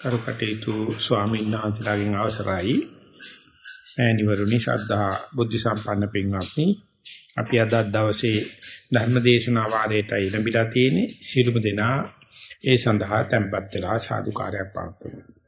කරුකටේතු ස්වාමීන් වහන්සේලාගෙන් අවසරයි. ඈනිවරුනි ශ්‍රද්ධා බුද්ධ සම්පන්න පින්වත්නි අපි අද දවසේ ධර්ම දේශනා වාරයටයි ලැබිලා තියෙන්නේ. සියලුම දෙනා ඒ සඳහා tempත් වෙලා සාදුකාරයක් පවත්වමු.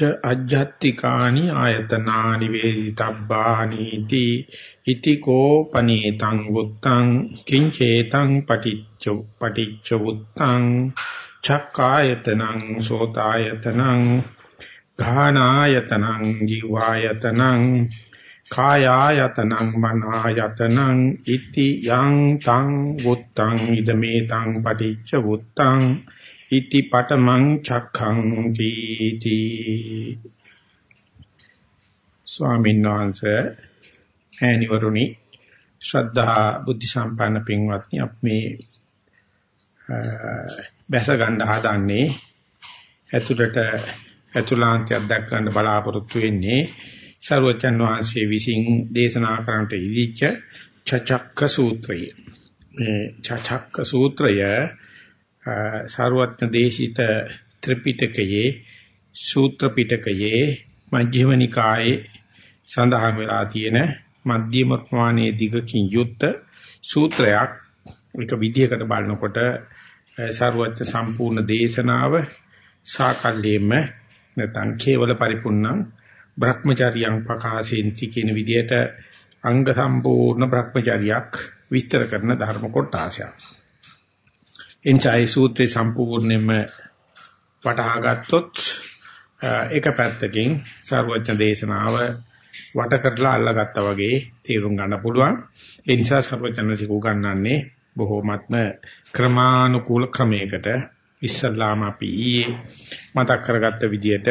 ච අජ්ජත්තිකානි ආයතනානි වේදිතබ්බානි ති ඉතිකෝ පනීතං වුත්තං කිංචේතං පටිච්ච පටිච්ච වුත්තං චක්කායතනං සෝතායතනං ඝානායතනං ජීවායතනං කායායතනං මනායතනං ඉති යං තං වුත්තං ඉදමේ තං පටිච්ච වුත්තං ඉති පඨමං චක්ඛං තීති. ස්වාමීන් වහන්සේ ඈනිවරුනි ශ්‍රද්ධා බුද්ධ සම්පන්න පින්වත්නි අපි මේ බැස ගන්න හදන්නේ ඇතුළට ඇතුළාන්තයක් දැක් ගන්න බලාපොරොත්තු වෙන්නේ සර්වචන් වහන්සේ විසින් දේශනා කරන්නට ඉදිච්ච චචක්ක සූත්‍රය. මේ චචක්ක සූත්‍රය සර්වඥ දේශිත ත්‍රිපිටකයේ සූත්‍ර පිටකයේ මජ්ක්‍ධිම නිකායේ සඳහන් වෙලා තියෙන මධ්‍යම ප්‍රමාණයේ දිගකින් යුක්ත සූත්‍රයක් එක විදිහකට බලනකොට සර්වඥ සම්පූර්ණ දේශනාව සාකල්යෙම නැත්නම් කේවල පරිපූර්ණං භ්‍රමචාරියං පකාසෙන්ති කියන විදිහට අංග සම්පූර්ණ භ්‍රමචාරියක් විස්තර කරන ධර්ම කොටාසයක්. එන්චයි සූත්‍රේ සම්පූර්ණයෙන්ම වටහා ගත්තොත් එක පැත්තකින් සර්වඥ දේශනාව වට කරලා අල්ලගත්තා වගේ තේරුම් ගන්න පුළුවන්. ඒ නිසා සර්වඥන්සේ උගන්වන්නේ බොහෝමත්ම ක්‍රමානුකූල ක්‍රමයකට ඉස්සල්ලාම අපි ඊයේ මතක් කරගත්ත විදිහට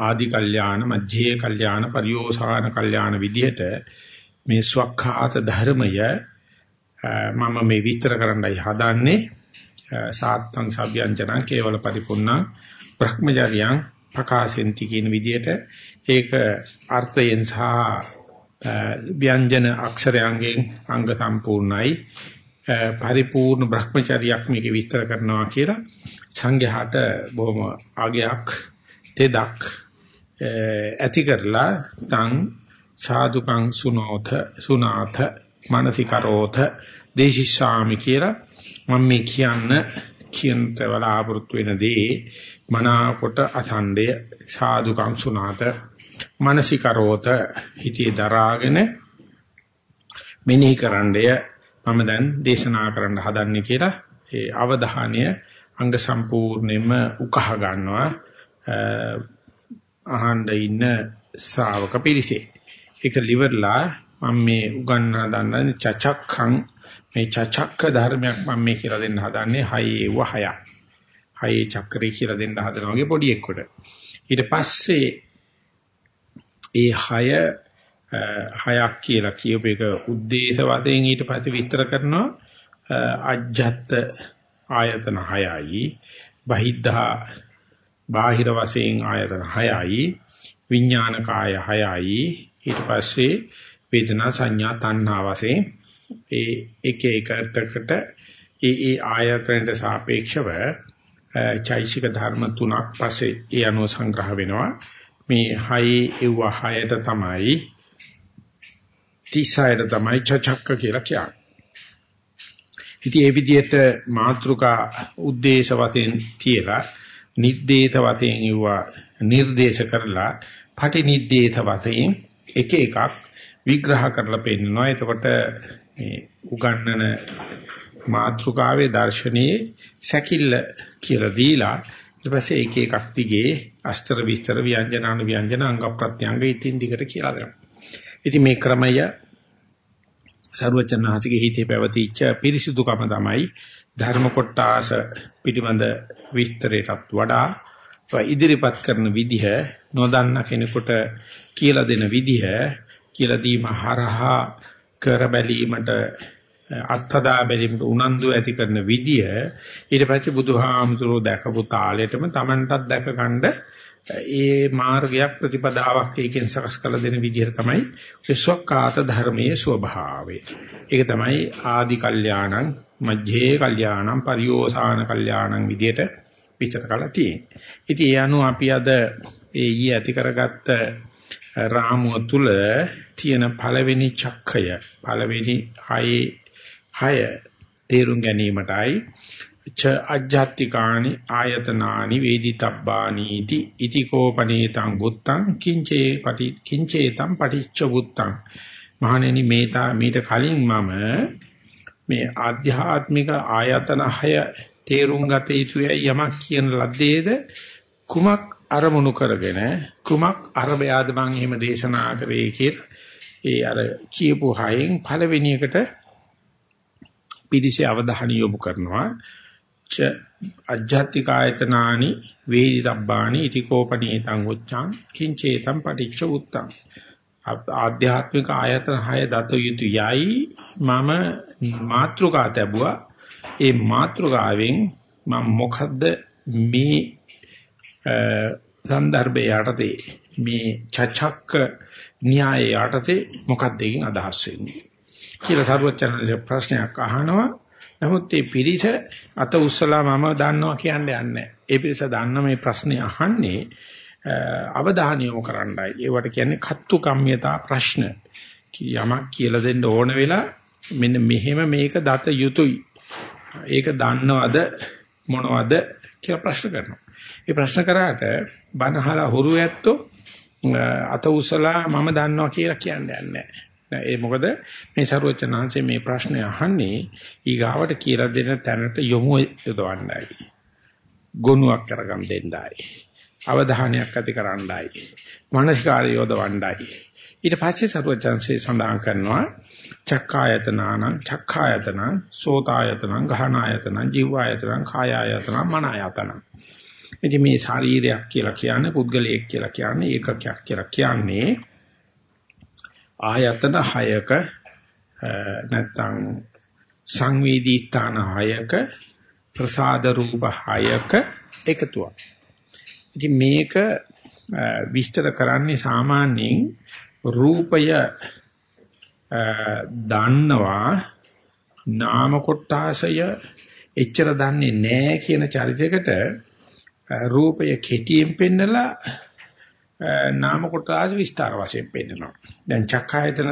ආදි කල්යාණ මධ්‍යේ කල්යාණ පරියෝසాన කල්යාණ විදිහට මේ ස්වකහාත ධර්මය මම මේ විස්තර කරන්නයි හදන්නේ. සාත්තං සබ්යංජනං කේවල පරිපූර්ණ භ්‍රමචර්යං ප්‍රකාශෙන්ති කියන විදිහට ඒක අර්ථයෙන් සහ ව්‍යංජන අක්ෂරයන්ගෙන් අංග සම්පූර්ණයි. පරිපූර්ණ භ්‍රමචර්යයක් මේක විස්තර කරනවා කියලා සංඝයාට බොහොම ආගයක් තෙදක් ඇති කරලා තං සාදුකං සුනෝත සුනාත මානසිකරෝත දේශිස්සාමි කියලා මම මේ කියන්න කියන තවලාපෘත් වෙන දේ මනාකොට අසණ්ඩය සාදුකං සුනාත මානසිකරෝත හිතේ දරාගෙන මෙනෙහි කරන්නය මම දැන් දේශනා කරන්න හදන්නේ කියලා ඒ අවධානය අංග සම්පූර්ණයෙන්ම උකහා ගන්නවා අහන්න ඉන්න ශ්‍රාවක පිරිසේ. ඒක liverලා මම මේ උගන්වා දන්නන්නේ චචක්ඛං. මේ චචක්ක ධර්මයක් මම මේ කියලා දෙන්න හදන්නේ හයේ වහය. හයේ චක්‍රේ කියලා දෙන්න හදනවා වගේ පොඩි එක්කොට. ඊට පස්සේ ඒ හය හයක් කියලා කියූප එක උද්දේශ වශයෙන් ඊට පස්සේ විස්තර කරනවා. අජ්ජත් ආයතන හයයි. බහිද්ධා බාහිර වශයෙන් ආයතන 6යි විඥාන කාය 6යි ඊට පස්සේ වේදනා සංඥා තණ්හා වශයෙන් ඒ එක එකකට ඒ ඒ ආයතනට සාපේක්ෂව චෛසික ධර්ම තුනක් පස්සේ ඒ අනුව සංග්‍රහ වෙනවා. මේ 6 ඒව 6ට තමයි 36ට තමයි චචක්ක කියලා කියන්නේ. ඉතින් ඒ විදිහට මාත්‍රිකා උද්දේශ වශයෙන් තියලා නිද්දේත වශයෙන් යුවා නිර්දේශ කරලා පටි නිද්දේත වශයෙන් එක එකක් විග්‍රහ කරලා පෙන්නනවා. එතකොට මේ උගන්නන මාත්‍රිකාවේ දර්ශනයේ සැකිල්ල කියලා දීලා ඊට පස්සේ එක එකක් දිගේ අස්තර විස්තර ව්‍යංජන අනු ව්‍යංජන අංග ප්‍රත්‍යංග ඉතින් දිගට කියලා දෙනවා. ඉතින් මේ ක්‍රමය සර්වචනහසිගේ හිතේ පැවතිච්ච පිරිසුදුකම තමයි ධර්ම කොටාස පිටිබඳ විස්තරයටත් වඩා ඉදිරිපත් කරන විදිහ නොදන්න කෙනෙකුට කියලා දෙන විදිහ කියලා දීම හරහා කර බැලීමට අත්හදා බැලීමට උනන්දු ඇති කරන විදිය ඊට පස්සේ බුදුහාමුදුරෝ දැකපු තාලෙටම Tamanටත් දැකගන්න ඒ මාර්ගයක් ප්‍රතිපදාවක් ඒකෙන් සකස් කළ දෙන විදිහට තමයි විශ්වකාත ධර්මයේ ස්වභාවය. ඒක තමයි ආදි කල්යාණං මධ්‍යේ කල්යාණං පරියෝසాన කල්යාණං විදිහට විස්තර කරලා තියෙන්නේ. ඉතින් ඒ අනුව අපි අද ඒ ඊ ඇති කරගත්ත රාමුව තුල තියෙන පළවෙනි චක්කය පළවෙනි හයේ හය තේරුම් ගැනීමටයි. ච අජ්ජත්තිකානි ආයතනානි වේදිතබ්බානීති ඉතිකෝපනේතං බුත්තං කිංචේ පටි කිංචේතං පටිච්ච බුත්තං. මහණෙනි මේතා මීට කලින් මම මේ ආධ්‍යාත්මික ආයතන හය තේරුම් ගත යුතුයි යමක් කියන ලද්දේද කුමක් අරමුණු කරගෙන කුමක් අරබයාද මං එහෙම දේශනා කරේ කියලා ඒ අර කියපු හයෙන් පළවෙනි එකට පිළිසෙ අවධානය යොමු කරනවා. ච අජ්ජත්තික ආයතනානි වේදිතබ්බානි ඉතිකෝපනීතං උච්චං කිංචේතං පටිච්ච උත්තං ආධ්‍යාත්මික ආයතන හය දත යුතු යයි මම මාත්‍රිකා තැබුවා. ඒ මාත්‍රිකාවෙන් මම මොකද්ද මේ සන්දර්භය යටතේ මේ චචක්ක න්‍යාය යටතේ මොකක්ද එකකින් අදහස් වෙන්නේ කියලා සරුවචනන්සේ ප්‍රශ්නයක් අහනවා නමුත් මේ පිරිස අත උස්සලා මම දන්නවා කියන්නේ නැහැ. ඒ පිරිස දන්න මේ ප්‍රශ්නේ අහන්නේ අවධානය යොමු කරන්නයි. ඒවට කියන්නේ කත්තු කම්මියතා ප්‍රශ්න. යමක් කියලා දෙන්න ඕන වෙලා මෙන්න මෙහෙම මේක දත යුතුයි. ඒක දන්නවද මොනවද කියලා ප්‍රශ්න කරනවා. මේ ප්‍රශ්න කරාට බනහලා හුරු ඇත්තෝ අත උසලා මම දන්නවා කියලා කියන්නේ නැහැ. ඒ මොකද මේ ਸਰවචනාංශයේ මේ ප්‍රශ්නේ අහන්නේ ඊගාවට කියලා දෙන තැනට යොමු යොදවන්නයි. ගොනුවක් කරගම් දෙන්නයි. අවධානයක් ඇති කරන්නයි. මානසිකාරය යොදවන්නයි. ඊට පස්සේ ਸਰවචන්සේ සඳහන් කරනවා චක්කායතනානං චක්කායතනං සෝතායතනං ගහනායතනං ජීවායතනං කායායතනං මනායතනං ඉතින් මේ ශරීරයක් කියලා කියන්නේ පුද්ගලයෙක් කියලා කියන්නේ ඒකකයක් කියලා කියන්නේ ආයතන 6ක නැත්නම් සංවේදී ස්ථාන 6ක ප්‍රසාද රූප 6ක එකතුවක්. ඉතින් මේක විස්තර කරන්නේ සාමාන්‍යයෙන් රූපය දන්නවා නාම කොටාසය එච්චර දන්නේ නැහැ කියන චරිතයකට රූපය කෙටියෙන් පෙන්නලා නාම කොටාස විස්තර වශයෙන් පෙන්නනවා. දැන් චක්ඛායතන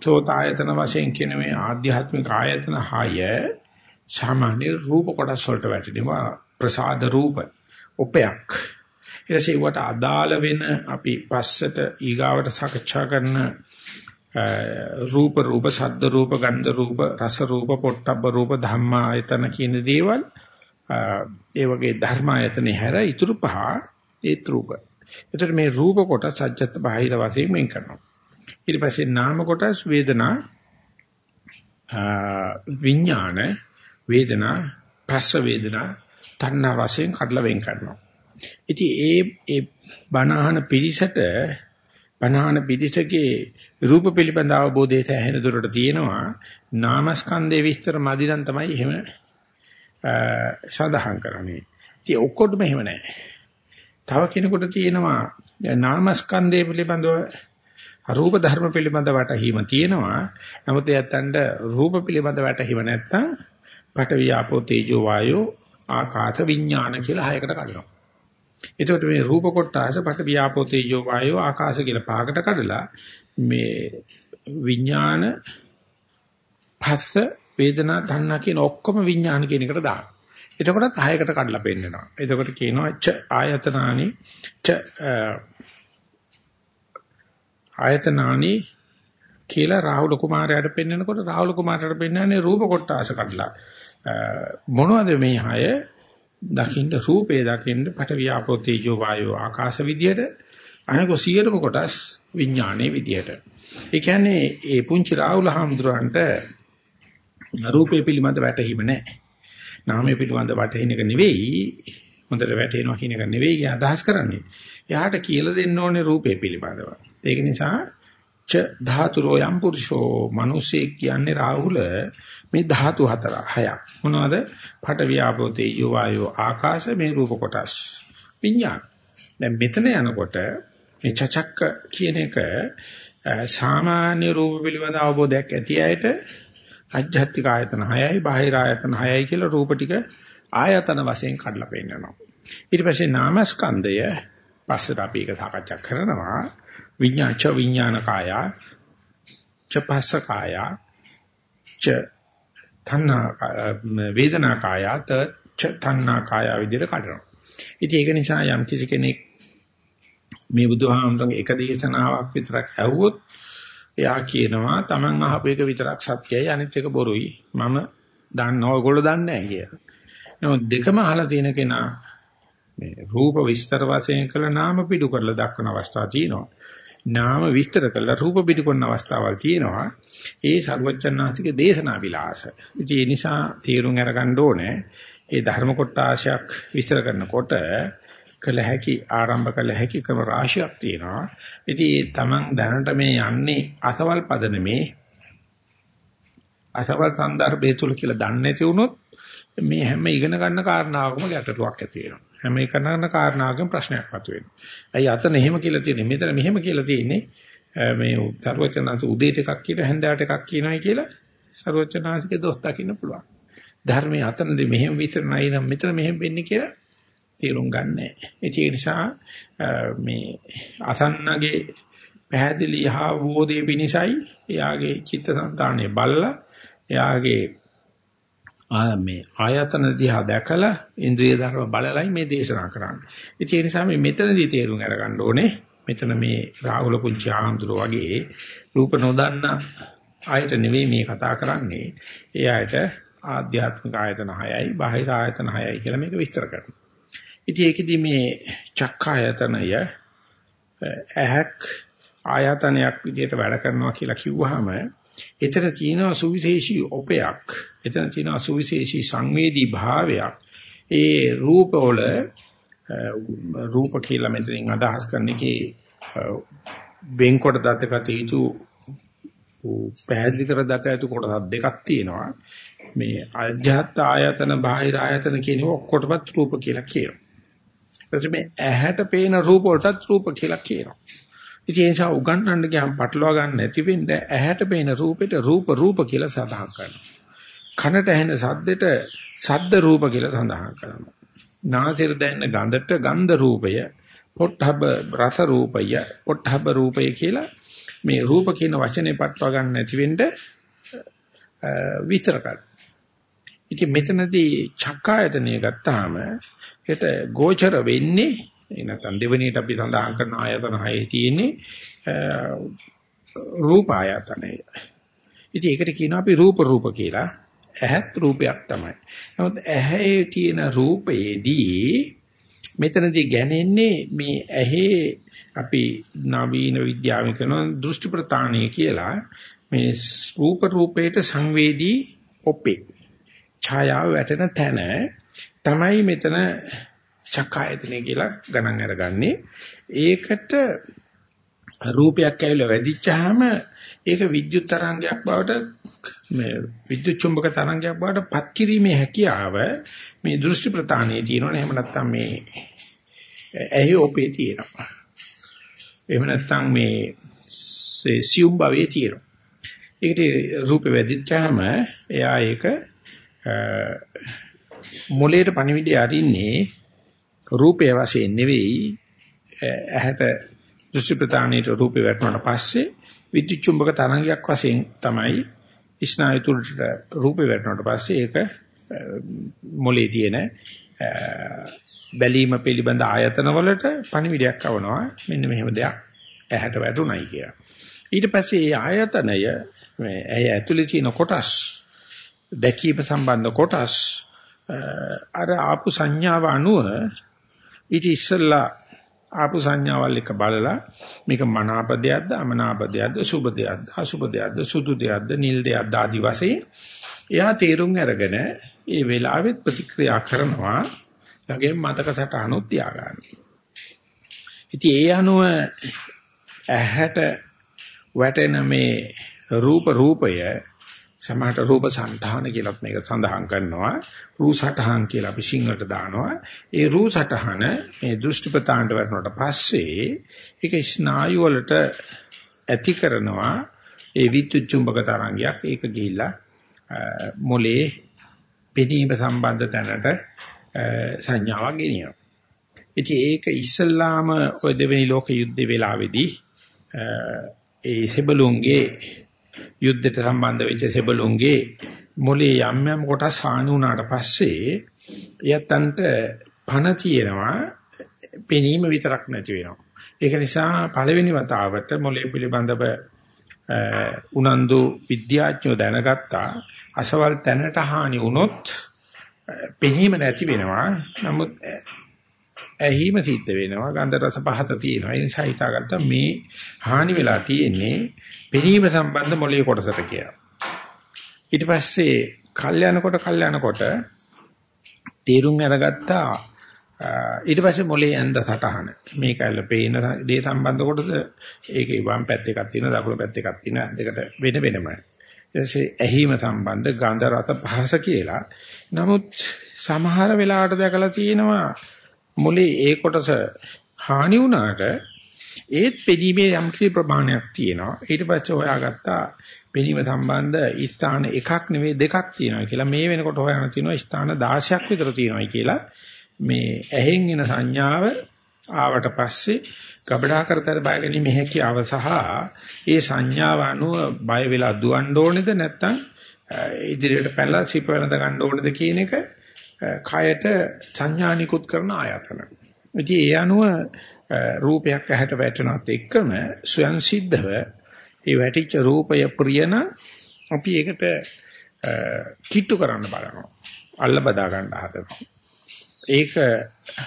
සෝත ආයතන වශයෙන් කියන මේ ආධ්‍යාත්මික ආයතන හය සාමාන්‍ය රූප කොටස් වලට වැටෙනවා ප්‍රසාද රූප උපයක් ඊටසේ වට අදාළ වෙන අපි පස්සට ඊගාවට සාකච්ඡා කරන රූප රූප ශබ්ද රූප ගන්ධ රූප රස රූප පොට්ටබ්බ රූප ධම්මා ආයතන කියන දේවල් ඒ වගේ ධර්ම ආයතනේ හැර ඉතුරු පහ ඒත් රූප එතකොට මේ රූප කොටස් සත්‍යත් බාහිර වශයෙන් වෙන් කරනවා. ඊට පස්සේ නාම කොටස් වේදනා විඥාන වේදනා පස්ස වේදනා තණ්හා වශයෙන් කඩලා වෙන් කරනවා. ඉතින් ඒ ඒ බණහන පිරිසට බණහන පිරිසගේ රූප පිළිබඳ අවබෝධය තැහෙන දුරට තියෙනවා. නාමස්කන්ධයේ විස්තර මදි නම් තමයි එහෙම සඳහන් කරන්නේ. ඉතින් ඔක්කොටම එහෙම නැහැ. තව කෙනෙකුට තියෙනවා නාමස්කන්ධය පිළිබඳව රූප ධර්ම පිළිබඳ වැටහීම තියෙනවා. නමුත් එයත්න්ට රූප පිළිබඳ වැටහීම නැත්තම් පඨවි ආපෝ තේජෝ වායෝ ආකාශ විඥාන කියලා හයකට කඩනවා. එතකොට මේ රූප කොටස පඨවි ආපෝ තේජෝ වායෝ ආකාශ කියලා පහකට කඩලා මේ විඥාන පස්ස වේදනා ධන්නා කියන ඔක්කොම විඥාන කියන එකට දානවා. එතකොටත් 6කට කඩලා පෙන්නනවා. එතකොට කියනවා ච ආයතනානි ච ආයතනානි කියලා රාහුල කුමාරයාට පෙන්නනකොට රාහුල කුමාරයාට පෙන්නන්නේ රූප කොටාස කඩලා මොනවද මේ 6 දකින්න රූපේ දකින්න පට වියාපෝ තේජෝ වායෝ ආකාශ විදියට අනකො සියලුම කොටස් විඥානයේ විදියට. ඒ කියන්නේ ඒ පුංචි රාහුල හාමුදුරන්ට රූපේ පිළිබඳ වැටහීම නැහැ. නාමයේ පිළිබඳ වටහින එක නෙවෙයි හොඳට වැටෙනවා කියන එක නෙවෙයි අදහස් කරන්නේ. එයාට කියලා දෙන්න ඕනේ රූපේ පිළිබඳව. ඒක නිසා ච ධාතුරෝ යම් පුරුෂෝ මිනිස්සේ කියන්නේ රාහුල මේ ධාතු හතර හයක්. මොනවද? පඨ වියාපෝ තේජෝ වායෝ ආකාශ මේ රූප කොටස්. විඥාන. දැන් මෙතන යනකොට මේ චචක්ක කියන එක සාමාන්‍ය රූප පිළිබඳ අවබෝධයක් ඇති අයට අජ්ජත්තික ආයතන 6යි බාහිර ආයතන 6යි කියලා රූප ටික ආයතන වශයෙන් කඩලා පෙන්නනවා. ඊට පස්සේ නාමස්කන්ධය පස්සට අපි ඒක සාකච්ඡා කරනවා. විඤ්ඤාච විඤ්ඤාණ කාය ච පස්ස කාය ච තණ්හා වේදනා කාය ත ච තණ්හා කාය විදිහට කඩනවා. ඉතින් ඒක නිසා යම් කිසි කෙනෙක් මේ බුදුහාමුදුරන්ගේ එක දේශනාවක් විතරක් ඇහුවොත් එයා කියනවා Taman අහපු එක විතරක් සත්‍යයි අනිත් එක බොරුයි. මම දන්නවා ඔයගොල්ලෝ දන්නේ නැහැ කියලා. නමුත් දෙකම අහලා තියෙන කෙනා මේ රූප විස්තර වශයෙන් කළ නාම පිටු කරලා දක්වන අවස්ථා තියෙනවා. නාම විස්තර කළා රූප පිටු කරන අවස්ථාවල් තියෙනවා. ඒ සර්වචන්නාතික දේශනා විලාස. ඉතින් ඒ නිසා තීරුම් අරගන්න ඕනේ. ඒ ධර්ම කොටාශයක් විස්තර කරනකොට කළ හැකි ආරම්භ කළ හැකි ක්‍රම රාශියක් තියෙනවා. ඉතින් තමන් දැනට මේ යන්නේ අසවල් පදනමේ අසවල් සන්දර්භය තුල කියලා දන්නේ නැති වුණොත් මේ හැම ඉගෙන ගන්න කාරණාවකම ගැටලුවක් ඇති වෙනවා. හැම ඉගෙන ගන්න කාරණාවකම ප්‍රශ්නයක් මතුවෙනවා. ඇයි අතන එහෙම කියලා තියෙන්නේ? මෙතන මෙහෙම කියලා තියෙන්නේ. මේ සර්වචනාංශ උදේට එකක් කියන හැන්දෑවට එකක් කියනයි කියලා සර්වචනාංශිකේ දොස් දකින්න පුළුවන්. ධර්මයේ අතනදී මෙහෙම විතරයි නම් මෙතන මෙහෙම වෙන්නේ කියලා තේරුම් ගන්නෑ. ඒ නිසා මේ අසන්නගේ පැහැදිලි හා වෝදේ පිනිසයි එයාගේ චිත්තසංතානය බල්ලා එයාගේ මේ ආයතන දිහා දැකලා ඉන්ද්‍රිය ධර්ම බලලයි මේ දේශනා කරන්නේ. ඒ නිසා මේ මෙතනදී තේරුම් අරගන්න ඕනේ මෙතන මේ රාහුල පුංචි ආන්දරෝ වගේ රූප නොදන්න ආයත නෙවෙයි මේ කතා කරන්නේ. ඒ ආයත ආධ්‍යාත්මික ආයතන 6යි බාහිර ආයතන 6යි කියලා මේක විස්තර කරනවා. ඉතින් ඒකෙදි මේ චක්කායතනය ඇහක් ආයතනයක් විදිහට වැඩ කරනවා කියලා කිව්වහම එතන තියෙනවා සුවිශේෂී ඔපයක් එතන තියෙනවා සුවිශේෂී සංවේදී භාවයක්. ඒ රූපවල රූප කියලා මෙතනින් අදහස් කරන්නේ වෙන්කොට දතකට යුතු පැහැදිලි කර දත යුතු කොටස් දෙකක් තියෙනවා. මේ අජ්ජත් ආයතන බාහිර ආයතන කියන ඔක්කොටමත් රූප කියලා කියනවා. ඊට මේ ඇහැට පේන රූප වලටත් රූප කියලා කියනවා. ඉතින් ඒ නිසා උගන්වන්න ගියාම පටලවා ගන්න නැති වෙන්න ඇහැට පේන රූපෙට රූප රූප කියලා සඳහන් කරනවා. කනට ඇහෙන සද්දෙට සද්ද රූප කියලා සඳහන් කරනවා. නාසයට දැනෙන ගඳට ගන්ධ රූපය, පොට්ටබ රස රූපය, පොට්ටබ රූපය කියලා මේ රූප කියන වචනේ පටලවා ගන්න නැති වෙන්න විස්තර කරනවා. ඉතින් මෙතනදී චක්කායතනිය ගත්තාම ඒකට ගෝචර වෙන්නේ නැත්නම් දෙවෙනියට අපි සඳහන් කරන ආයතන හයේ තියෙන්නේ රූප ආයතනය. ඉතින් ඒකට කියනවා අපි රූප රූප කියලා. ඇහත් රූපයක් තමයි. නමුත් ඇහි තියෙන රූපයේදී මෙතනදී ගැනෙන්නේ මේ ඇහි අපි නවීන විද්‍යාවෙන් කරන දෘෂ්ටි ප්‍රතාණය කියලා මේ රූප රූපයට සංවේදී ඔපේ ඡායාව වැටෙන තැන තමයි මෙතන චක්කායතනෙ කියලා ගණන් අරගන්නේ. ඒකට රූපයක් ඇවිල්ලා වැදිච්චාම ඒක විද්‍යුත් තරංගයක් බවට මේ විද්‍යුත් චුම්බක තරංගයක් බවට පත් කිරීමේ හැකියාව මේ දෘෂ්ටි ප්‍රතාණයේ තියෙනවනේ එහෙම නැත්නම් මේ ඇහි ඔපේ තියෙනවා. එහෙම නැත්නම් මේ සියුම් භවයේ තියෙනවා. ඒකට රූපෙ වැදිච්චාම එයා ඒක මොලේට පණිවිඩය අරින්නේ රූපය වශයෙන් නෙවෙයි ඇහැට දෘෂ්ටි ප්‍රතාණයට රූපේ වැටුණාට පස්සේ විද්‍යුත් චුම්බක තරංගයක් වශයෙන් තමයි ස්නායු තුළට රූපේ වැටුණාට පස්සේ ඒක මොලේ තියෙන බැලීම පිළිබඳ ආයතන වලට පණිවිඩයක් આવනවා මෙන්න මෙහෙම දෙයක් ඇහැට වැටුණයි කියලා. ඊට පස්සේ මේ ආයතනය මේ ඇහැ ඇතුලේ තියෙන කොටස් දැකීම සම්බන්ධ කොටස් අර ආපු සංඥාව අනුව ඊට ඉස්සෙල්ලා ආපු සංඥාවල් එක බලලා මේක මනාපදයක්ද අමනාපදයක්ද සුබදයක්ද අසුබදයක්ද සුදු දෙයක්ද නිල් දෙයක්ද ආදි වශයෙන් එයා තේරුම් අරගෙන ඒ වෙලාවෙත් ප්‍රතික්‍රියා කරනවා වගේම මතක සටහනොත් තියාගන්න. ඉතින් ඒ අනුව ඇහැට වැටෙන මේ රූප රූපය සමහරට රූප සංධාන කියලාත් මේක සඳහන් කරනවා. රූ සටහන් කියලා අපි සිංහලට දානවා. ඒ රූ සටහන මේ දෘෂ්ටිපතාන්ට වටනට පස්සේ ඒක ස්නායු වලට ඇති කරනවා. ඒ විද්‍යුත් චුම්බක තරංගයක් ඒක ගිහිල්ලා මොලේ පෙනීම සම්බන්ධ තැනට සංඥාවක් ගෙනියනවා. ඉතින් ඒක ඉස්සල්ලාම ඔය දෙවෙනි ලෝක යුද්ධේ වෙලාවේදී ඒ සෙබළුන්ගේ යුද්ධයට සම්බන්ධ වෙච්ච සෙබළුන්ගේ මොලේ යම් යම් කොටස් හානි වුණාට පස්සේ යත්තන්ට පණ තියෙනවා පෙනීම විතරක් නැති වෙනවා. ඒක නිසා පළවෙනි වතාවට මොලේ පිළිබඳව උනන්දු විද්‍යාඥයෝ දැනගත්තා අසවල් තැනට හානි වුණොත් පෙනීම නැති වෙනවා. නමුත් ඇහිම සිද්ධ වෙනවා ගන්ධ රස පහත තියෙනවා. ඒ නිසා හිතාගත්තා මේ හානි වෙලා තියෙන්නේ පෙනීම සම්බන්ධ මොළයේ කොටසට කියලා. ඊට පස්සේ කල් යනකොට කල් යනකොට තීරුම් අරගත්තා ඊට පස්සේ මොළයේ ඇඳ සටහන. මේකල්ල පේන දේ සම්බන්ධ කොටද ඒකේ වම් පැත්ත එකක් තියෙනවා දකුණු පැත්ත එකක් තියෙනවා දෙකට වෙන වෙනමයි ඊටසේ ඇහිම සම්බන්ධ ගන්ධ රස පහස කියලා. නමුත් සමහර වෙලාවට දැකලා තියෙනවා මොලේ ඒ කොටස හානි වුණාට ඒත් පෙනීමේ යම් කිසි ප්‍රමාණයක් තියෙනවා. ඊට පස්සේ හොයාගත්තා පෙනීම සම්බන්ධ ස්ථාන එකක් නෙවෙයි දෙකක් තියෙනවා කියලා. මේ වෙනකොට හොයන තියෙනවා ස්ථාන 16ක් විතර තියෙනවායි කියලා. මේ ඇහෙන් එන සංඥාව ආවට පස්සේ ගබඩා කරතර බය ගැනීම හැකියාව සහ ඒ සංඥාව අනුව බය වෙලා දුවන්න ඕනේද නැත්නම් ඉදිරියට පැනලා සිප වෙනද ගන්න ඕනේද කියන එක කයට සංඥානිකුත් කරන ආයතන. ඉතින් ඒ අනුව රූපයක් ඇහැට වැටෙනවත් එක්කම ස්වයන් සිද්ධව ඒ වැටිච්ච රූපය ප්‍රියන අපි ඒකට කිට්ටු කරන්න බලනවා. අල්ල බදා ගන්න හදනවා. ඒක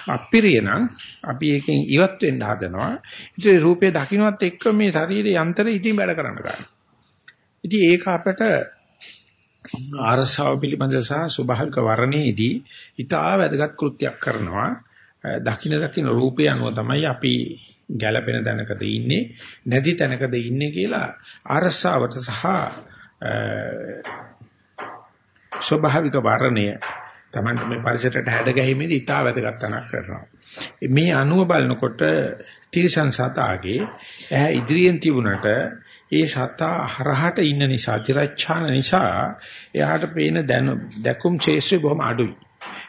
අපිරියනම් අපි ඒකෙන් ඉවත් වෙන්න හදනවා. ඉතින් රූපය දකින්නත් එක්ක මේ ශරීරයේ යන්ත්‍රය ඉතින් වැඩ කරන්න ගන්නවා. ඉතින් ඒක අපට ආරසාව පිළිබඳ සහ ස්වභාවික වර්ණයේදී ඊටා වැදගත් කෘත්‍යයක් කරනවා. දකින්න දකින්න රූපය අනුව තමයි අපි ගැළපෙන තැනකද ඉන්නේ නැති තැනකද ඉන්නේ කියලා ආරසාවට සහ ස්වභාවික වර්ණය තමයි මේ පරිසරයට හැඩ ගැහිමේදී ඊටා වැදගත් තැනක් කරනවා. මේ අනුව බලනකොට තිරසං සතාගේ ඇහැ ඉදිරියෙන් තිබුණට ඒ සතා හරහට ඉන්න නිසා තිරච්ඡාන නිසා එයාට පේන දැකුම් ශේෂ්ත්‍රය බොහොම අඩුයි.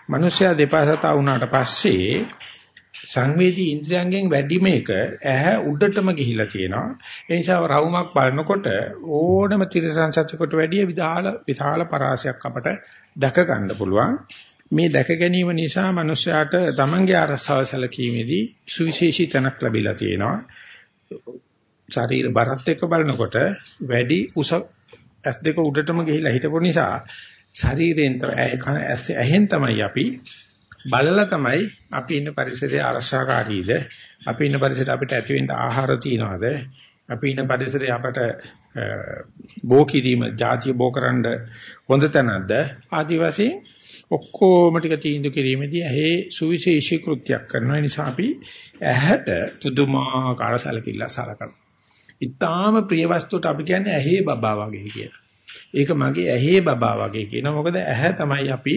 මිනිස්සයා දෙපා සතා වුණාට පස්සේ සංවේදී ඉන්ද්‍රයන්ගෙන් වැඩි මේක ඇහැ උඩටම ගිහිලා තියෙනවා. ඒ නිසා රවුමක් බලනකොට ඕනම තිරසං සත්‍යකට වැඩිය විදාල විශාල පරාසයක් අපට දැක ගන්න පුළුවන්. මේ දැක ගැනීම නිසා මිනිස්යාට තමන්ගේ අරසාව සැලකීමේදී සුවිශේෂී තැනක් ලැබිලා තියෙනවා. ශරීර බරත් එක්ක බලනකොට වැඩි උස ඇස් දෙක උඩටම ගිහිලා හිටපු නිසා ශරීරයෙන් ඇහෙන් තමයි අපි බලලා තමයි අපි ඉන්න පරිසරයේ අරසාකාරීද? අපි ඉන්න පරිසරයට අපිට ඇති වෙන්න ආහාර තියනවාද? අපි ඉන්න පරිසරයේ අපට බෝ කිරීම ಜಾතිය බෝ කරන්න හොඳ තැනක්ද? ආදි වශයෙන් ඔක්කොම ටික තීන්දුව කිරීමේදී ඇහි සුවිශේෂී කෘත්‍යයක් කරනවා. නිසා අපි ඇහැට පුදුමාකාර සැලකිල්ල සලකනවා. ඉතාම ප්‍රිය වස්තුවට අපි කියන්නේ ඇහි බබා වගේ කියලා. ඒක මගේ ඇහි බබා වගේ කියනවා. මොකද ඇහැ තමයි අපි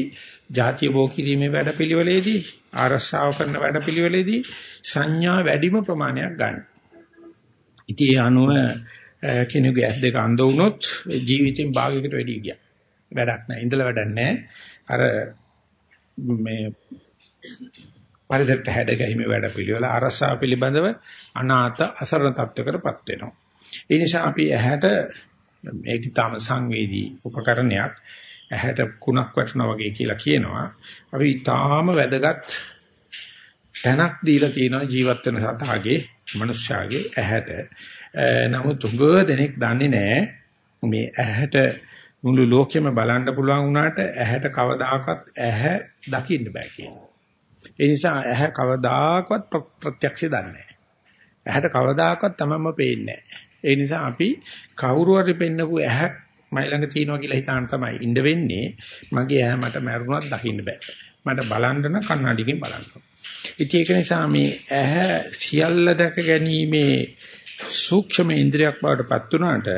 ಜಾතිය බෝ කිරීමේ වැඩපිළිවෙලේදී ආරස්සාව කරන වැඩපිළිවෙලේදී සංඥා වැඩිම ප්‍රමාණයක් ගන්න. ඉතින් ඒ අනුව කෙනෙකුගේ ඇස් දෙක අඳ වුණොත් ජීවිතෙන් භාගයකට වැඩි ගියා. වැඩක් නැහැ. ඉඳලා වැඩක් නැහැ. අර මේ පරිසරට හැඩ ගැහිමේ වැඩ පිළිවෙල අරසා පිළිබඳව අනාත අසරණ තත්වයකටපත් වෙනවා. ඒ නිසා අපි ඇහැට මේක තම සංවේදී උපකරණයක් ඇහැට කුණක් වැටෙනා වගේ කියලා කියනවා. අපි තාම වැදගත් තැනක් දීලා තියෙනවා ජීවත් වෙන සතාගේ, මනුෂ්‍යයාගේ ඇහැට. නමුත් උගව දෙනෙක් දන්නේ නැහැ මේ ඇහැට මුළු ලෝකෙම බලන්න පුළුවන් වුණාට ඇහැට කවදාකවත් ඇහැ දකින්න බෑ කියනවා. ඒ නිසා ඇහැ කවදාකවත් ප්‍රත්‍යක්ෂය දන්නේ නැහැ. ඇහැට කවදාකවත් තමන්ම පේන්නේ නැහැ. ඒ නිසා අපි කවුරු හරි පෙන්නපු ඇහැ මයි ළඟ තියෙනවා කියලා හිතාන තමයි ඉඳ වෙන්නේ. මගේ ඇහැ මට මරුණත් දකින්න බෑ. මට බලන්න නම් කන්නඩියකින් බලන්න. ඉතින් ඒක නිසා මේ ඇහැ සියල්ල දැක ගැනීමේ සූක්ෂම ඉන්ද්‍රියක් බවට පත් වුණාට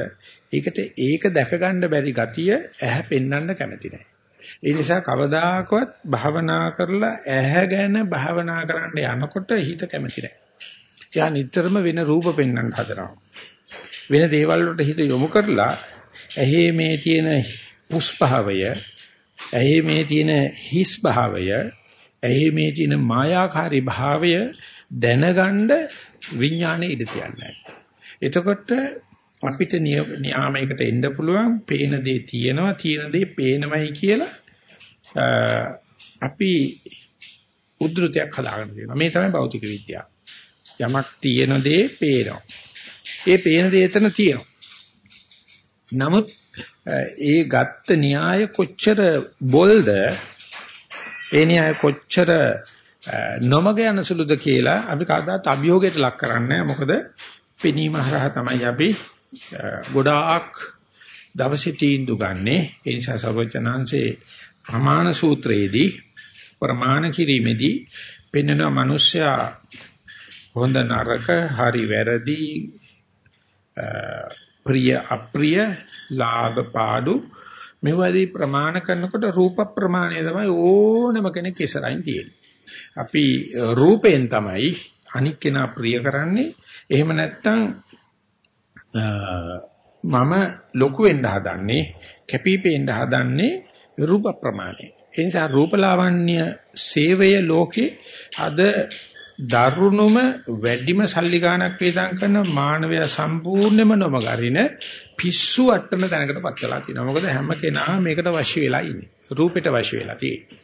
ඒකට ඒක දැක ගන්න බැරි ගතිය ඇහැ පෙන්වන්න කැමති නැහැ. ඒ නිසා කවදාකවත් භාවනා කරලා ඇහැ ගැන භාවනා කරන්න යනකොට හිත කැමති නැහැ. යා නිතරම වෙන රූප පෙන්වන්න හදනවා. වෙන දේවල් වලට හිත යොමු කරලා ඇහි මේ තියෙන පුස්භාවය, ඇහි මේ තියෙන හිස් භාවය, ඇහි මේ තියෙන මායාකාරී භාවය දැනගන්න විඥානෙ ඉඳ තියන්නේ. එතකොට අපිට නියාමයකට එන්න පුළුවන් පේන දේ තියෙනවා තියෙන දේ පේනමයි කියලා අපි උද්ෘතයක් හදාගන්න තියෙනවා. මේ තමයි භෞතික විද්‍යාව යමක් තියෙන දේ පේනවා. ඒ පේන දේ එතන තියෙනවා. නමුත් ඒ ගත්ත න්‍යාය කොච්චර බොල්ද ඒ න්‍යාය කොච්චර නොමග යන සුළුද කියලා අපි කවදාත් අභියෝගයට ලක් කරන්නේ මොකද පෙනීම හරහා තමයි අපි ගොඩාක් දවසේ තීන්දුව ගන්නෙ. ඒ නිසා සර්වචනංශේ ප්‍රමාණ සූත්‍රයේදී ප්‍රමාණ කිරීමේදී පෙන්වන මිනිස්සයා හොඳ නරක හරි වැරදි ප්‍රිය අප්‍රිය ලාභ පාඩු මෙවදී ප්‍රමාණ කරනකොට රූප ප්‍රමාණය තමයි ඕනම කෙනෙක් ඉස්සරහින් තියෙන්නේ. අපි රූපයෙන් තමයි අනික් කෙනා ප්‍රිය කරන්නේ. එහෙම නැත්නම් මම ලොකු වෙන්න හදන්නේ කැපිපෙන්න හදන්නේ රූප ප්‍රමාණය. ඒ නිසා රූපලාවන්‍ය සේවය ලෝකේ අද දරුණුම වැඩිම සල්ලි ගාණක් වේදම් කරන මානවය සම්පූර්ණයෙන්ම නොමගරින පිස්සු වට්ටන තැනකටපත් වෙලා තියෙනවා. මොකද හැම කෙනා මේකට වශී වෙලා ඉන්නේ. රූපෙට වශී වෙලා තියෙන්නේ.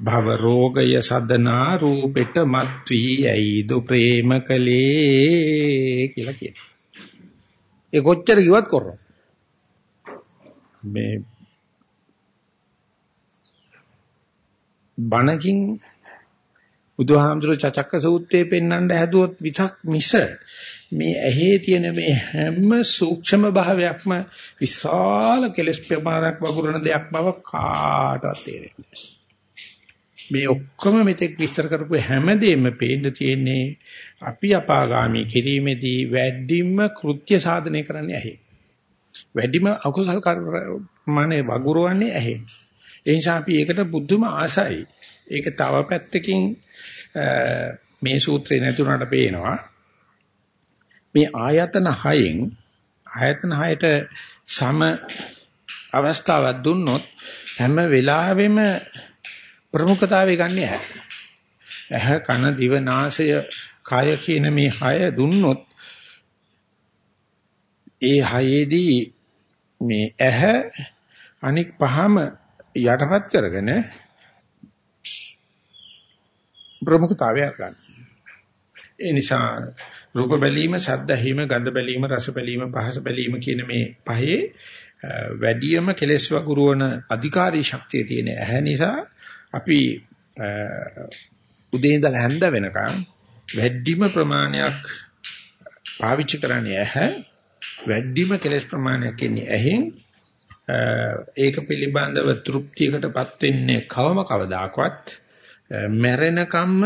භව රෝගය සදනා රූපෙට මත් වී ඇයිද ප්‍රේම කලේ කියලා කියනවා. ඒ කොච්චර කිව්වත් කරනවා. මේ බණකින් බුදුහාමුදුර චචක්ක සූත්‍රයේ පෙන්වන්න හැදුවොත් විතක් මිස මේ ඇහි තියෙන මේ හැම සූක්ෂම භාවයක්ම විශාල කෙලස් ප්‍රමාණයක් වගුරුන දෙයක් බව කාටවත් තේරෙන්නේ මේ ඔක්කොම මෙතෙක් විස්තර කරපු හැමදේම පේන්න තියෙන්නේ අපි අපාගාමී කිරීමේදී වැඩිම කෘත්‍ය සාධනය කරන්නේ ඇහි. වැඩිම අකුසල කර්මනේ වගුරවන්නේ ඇහි. ඒ නිසා අපි ඒකට බුද්ධම ආසයි. ඒක තව පැත්තකින් මේ සූත්‍රේ නැතුණාට පේනවා. මේ ආයතන හයෙන් ආයතන හයට සම අවස්ථාවක් දුන්නොත් හැම වෙලාවෙම ප්‍රමුඛතාවය ගන්න ඇහැ. ඇහැ කන දිව නාසය කය කියන මේ හය දුන්නොත් ඒ හයේදී මේ ඇහැ අනික් පහම යටපත් කරගෙන ප්‍රමුඛතාවය ගන්න. ඒ නිසා රූප බැලීම, ශබ්ද ඇහිම, ගන්ධ බැලීම, රස බැලීම, පහස බැලීම කියන මේ පහේ වැඩියම කෙලෙස් වගුරුවන අධිකාරී ශක්තිය තියෙන ඇහැ නිසා අපි උදේ ඉඳලා හැන්ද වෙනකන් වැඩිම ප්‍රමාණයක් පාවිච්චි කරන්නේ ඇහැ වැඩිම කෙලස් ප්‍රමාණයක් ඉන්නේ ඇහෙන් ඒක පිළිබඳව තෘප්තියකටපත් වෙන්නේ කවම කවදාකවත් මැරෙනකම්ම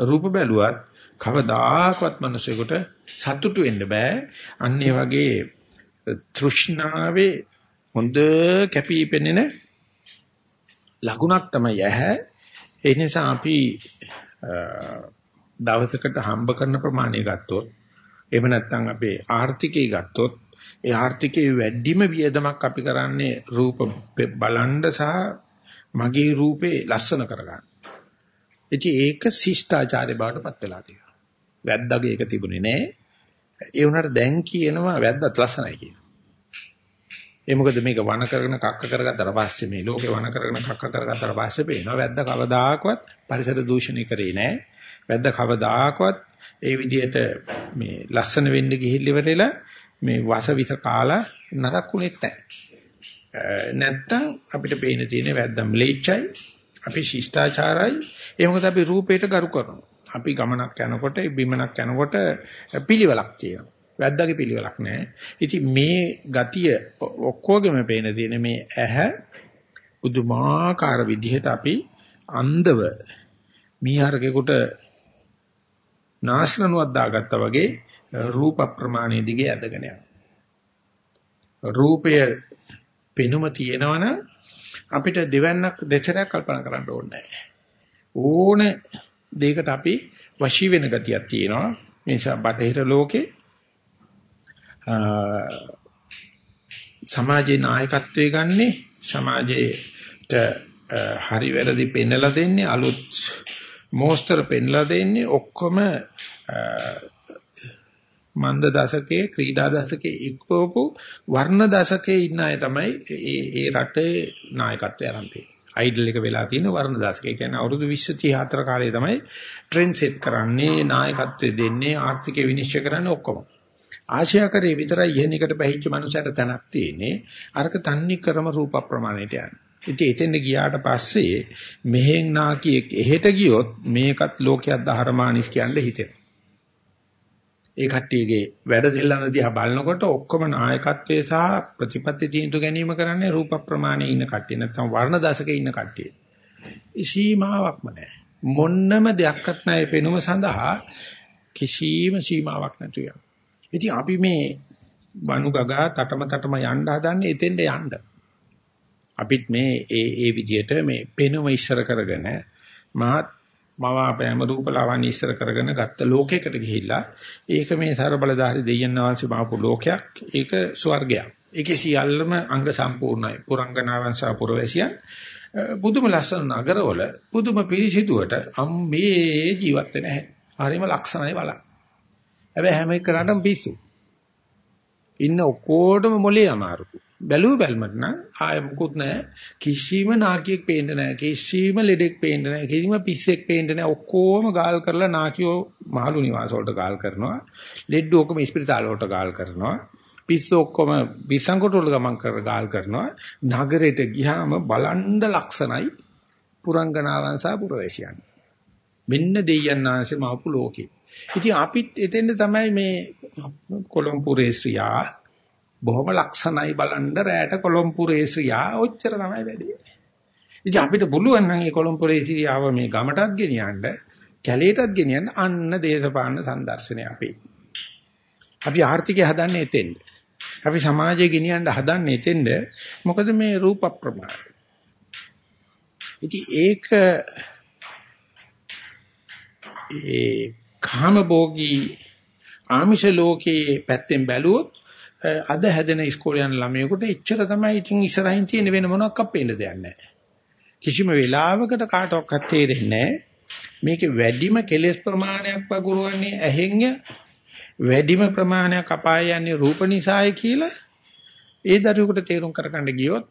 රූප බැලුවත් කවදාකවත් මිනිසෙකුට සතුටු වෙන්න බෑ. අන්න ඒ වගේ තෘෂ්ණාවේ හොඳ කැපී පෙනෙන ලකුණක් තමයි ඇහැ. ඒ නිසා අපි දවසකට හම්බ කරන ප්‍රමාණය ගත්තොත් එහෙම නැත්නම් අපේ ආර්ථිකය ගත්තොත් ඒ ආර්ථිකයේ වැඩිම වියදමක් අපි කරන්නේ රූප බලන්න සහ මගේ රූපේ ලස්සන කරගන්න. ඉතින් ඒක ශිෂ්ටාචාරය බවට පත් වෙලා තියෙනවා. වැද්දාගේ ඒක තිබුණේ නෑ. ඒ වුණාට දැන් කියනවා වැද්දත් ලස්සනයි කියලා. ඒ මොකද මේක වණ කරගෙන කක්ක කරගත්තට පස්සේ මේ ලෝකේ වණ කරගෙන කක්ක කරගත්තට පස්සේ පේනවා වැද්ද කවදාකවත් පරිසර දූෂණය කරේ නෑ. වැද්ද කවදාකවත් ඒ විදිහට මේ ලස්සන වෙන්න ගිහිල්ල ඉවරලා මේ වසවිස කාලා නරකුණෙත් නැහැ. නැත්තම් අපිට පේන තියෙන වැද්දම් ලේච්චයි අපි ශිෂ්ටාචාරයි ඒ මොකද අපි රූපයට ගරු කරනවා. අපි ගමනක් යනකොට බිමනක් යනකොට පිළිවෙලක් තියෙනවා. වැද්දාගේ පිළිවෙලක් නැහැ. ඉතින් මේ ගතිය ඔක්කොගෙම පේන තියෙන මේ ඇහැ පුදුමාකාර විදිහට අපි අන්ධව මීහරකෙකුට නාස්ලනුවක් දාගත්තා වගේ රූප ප්‍රමාණය දිගේ ඇදගෙන යනවා. රූපය පෙනුම තියෙනවනම් අපිට දෙවන්නක් දෙචරයක් කල්පනා කරන්න ඕනේ නැහැ. ඕන දෙයකට අපි වශී වෙන ගතියක් තියෙනවා. මේ නිසා බටහිර ලෝකේ සමාජයේ නායකත්වයේ ගන්නේ සමාජයට හරි වැරදි පෙන්වලා දෙන්නේ අලුත් මෝස්තර පෙන්ලා දෙන්නේ ඔක්කොම මන්ද දශකයේ ක්‍රීඩා දශකයේ ඉක්වපු වර්ණ දශකයේ ඉන්න අය තමයි ඒ ඒ රටේ නායකත්වය අරන් තියෙන්නේ. අයිඩල් එක වෙලා තියෙන වර්ණ දශකය. කියන්නේ අවුරුදු 20 34 කාලේ තමයි ට්‍රෙන්ඩ් සෙට් කරන්නේ, නායකත්වය දෙන්නේ, ආර්ථිකය විනිශ්චය කරන්නේ ඔක්කොම. ආශියාකරේ විතරයි ඉහෙනකට බැහිච්ච මනුස්සයට තැනක් තියෙන්නේ. අරක තන්නේ ක්‍රම රූප ප්‍රමාණයට යන්නේ. ඉතින් එතෙන්ද ගියාට පස්සේ මෙහෙන් නාකියෙක් එහෙට ගියොත් මේකත් ලෝකයක් දහරමානිස් කියන්නේ හිතෙනවා. ඒ කට්ටියගේ වැඩ දෙල්ලන දිහා බලනකොට ඔක්කොම නායකත්වයේ සහ ප්‍රතිපත්ති තීන්දුව ගැනීම කරන්නේ රූප ප්‍රමාණයේ ඉන්න කට්ටිය නැත්නම් වර්ණ දශකයේ ඉන්න කට්ටිය. සීමාවක්ම නැහැ. මොන්නම දෙයක්වත් නැහැ පෙනුම සඳහා කිසිම සීමාවක් නැතු යන. ඉතින් අපි මේ වනු ගගා තටම තටම යන්න හදන්නේ එතෙන්ට යන්න. අපිත් මේ ඒ ඒ විදිහට මේ පෙනුම ඉස්සර කරගෙන මහත් මවාපෑම රූපලාවන්‍ය ඉස්සර කරගෙන ගත්ත ලෝකයකට ගිහිල්ලා ඒක මේ ਸਰබලධාරි දෙයයන් වහන්සේ මාපු ලෝකයක්. ඒක ස්වර්ගයක්. ඒකේ සියල්ලම අංග සම්පූර්ණයි. පුරංගනාවන් සහ පුරවැසියන් බුදුම ලස්සන නගරවල බුදුම පිරිසිදුවට අම්මේ ජීවත් වෙන හැටි හරිම ලක්ෂණයි බලන්න හැබැයි හැම එකකටම පිස්සු. ඉන්න ඔක්කොටම මොලේ අමාරුයි බැලුව බැලමට නම් ආය මුකුත් නැහැ. කිසිම නාකියෙක් පේන්න නැහැ. කිසිම ලෙඩෙක් පේන්න නැහැ. කිසිම පිස්සෙක් පේන්න නැහැ. ඔක්කොම ගාල් කරලා නාකියෝ මහලු නිවාස වලට ගාල් කරනවා. ලෙඩ ඔක්කොම ස්පිරිතාල වලට ගාල් කරනවා. පිස්සු ඔක්කොම බිසංකොට වල ගමන් කර ගාල් කරනවා. නගරෙට ගියාම බලන්ඩ ලක්ෂණයි පුරංගනාවන් සහ පුරවැසියන්. මෙන්න දෙයයන් ආංශේ මහපු ලෝකේ. ඉතින් අපිත් එතෙන්ද තමයි මේ කොළඹ ශ්‍රියා බොහොම ලක්ෂණයි බලන්න රැට කොළඹුරේ ශ්‍රියා ඔච්චර තමයි වැඩි. ඉතින් අපිට පුළුවන් නම් මේ කොළඹුරේ ශ්‍රියාව මේ ගමටත් ගෙනියන්න, කැලේටත් ගෙනියන්න අන්න දේශපාලන සංදර්ශනය අපි. අපි ආර්ථිකය හදන්නේ එතෙන්ද. අපි සමාජය ගෙනියන්න හදන්නේ එතෙන්ද. මොකද මේ රූප ප්‍රමාණය. ඉතින් ඒක ඒ කාමභෝගී ආමිෂ ලෝකයේ පැත්තෙන් බැලුවොත් අද හැදෙන ඉස්කෝලේ යන ළමයෙකුට එච්චර තමයි ඉතින් ඉස්සරහින් තියෙන වෙන මොනවක් අපේල දෙයක් නැහැ. කිසිම වෙලාවකට කාටවත් තේරෙන්නේ මේකේ වැඩිම කෙලෙස් ප්‍රමාණයක් වගුරුවන්නේ ඇහෙන්ය වැඩිම ප්‍රමාණයක් අපාය යන්නේ රූප නිසායි කියලා ඒ දරුවෙකුට තේරුම් කරගන්න ගියොත්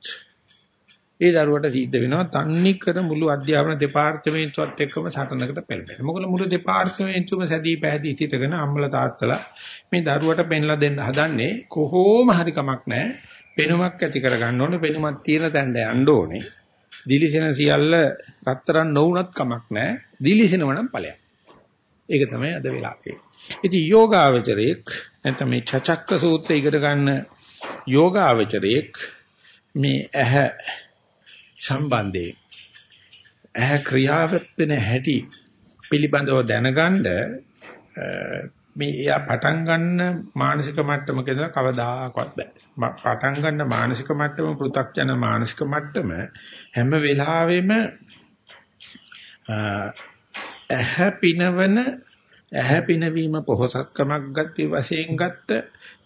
ඒ දරුවට සිද්ධ වෙනවා තන්නේ කර මුළු අධ්‍යාපන දෙපාර්තමේන්තුවත් එක්කම සටනකට පෙළඹෙන. මොකද මුළු දෙපාර්තමේන්තුවම සැදී පැහැදී සිටගෙන අම්මලා තාත්තලා මේ දරුවට පෙන්ලා දෙන්න හදන්නේ කොහොම හරි කමක් නැහැ. පෙනුමක් ඇති කරගන්න ඕනේ. පෙනුමක් තියෙන තැනට යන්න ඕනේ. දිලිසෙන සියල්ල රත්තරන් නොවුනත් කමක් නැහැ. දිලිසෙනව නම් ඵලයක්. ඒක තමයි අද වෙලා තියෙන්නේ. ඉතින් යෝගාවචරයේක් නැත්නම් මේ චචක්ක සූත්‍රය ඉගෙන ගන්න යෝගාවචරයේක් මේ ඇහැ සම්බන්ධයෙන් ඇහැ ක්‍රියාවත් වෙන හැටි පිළිබඳව දැනගන්න මේ එයා පටන් ගන්න මානසික මට්ටමක ඉඳලා කවදාකවත් බෑ. පටන් ගන්න මානසික මට්ටම පෘ탁ජන මානසික මට්ටම හැම වෙලාවෙම ඇහැ පිනවන ඇහැ පිනවීම පොහසත්කමක් ගත්තේ වශයෙන් ගත්ත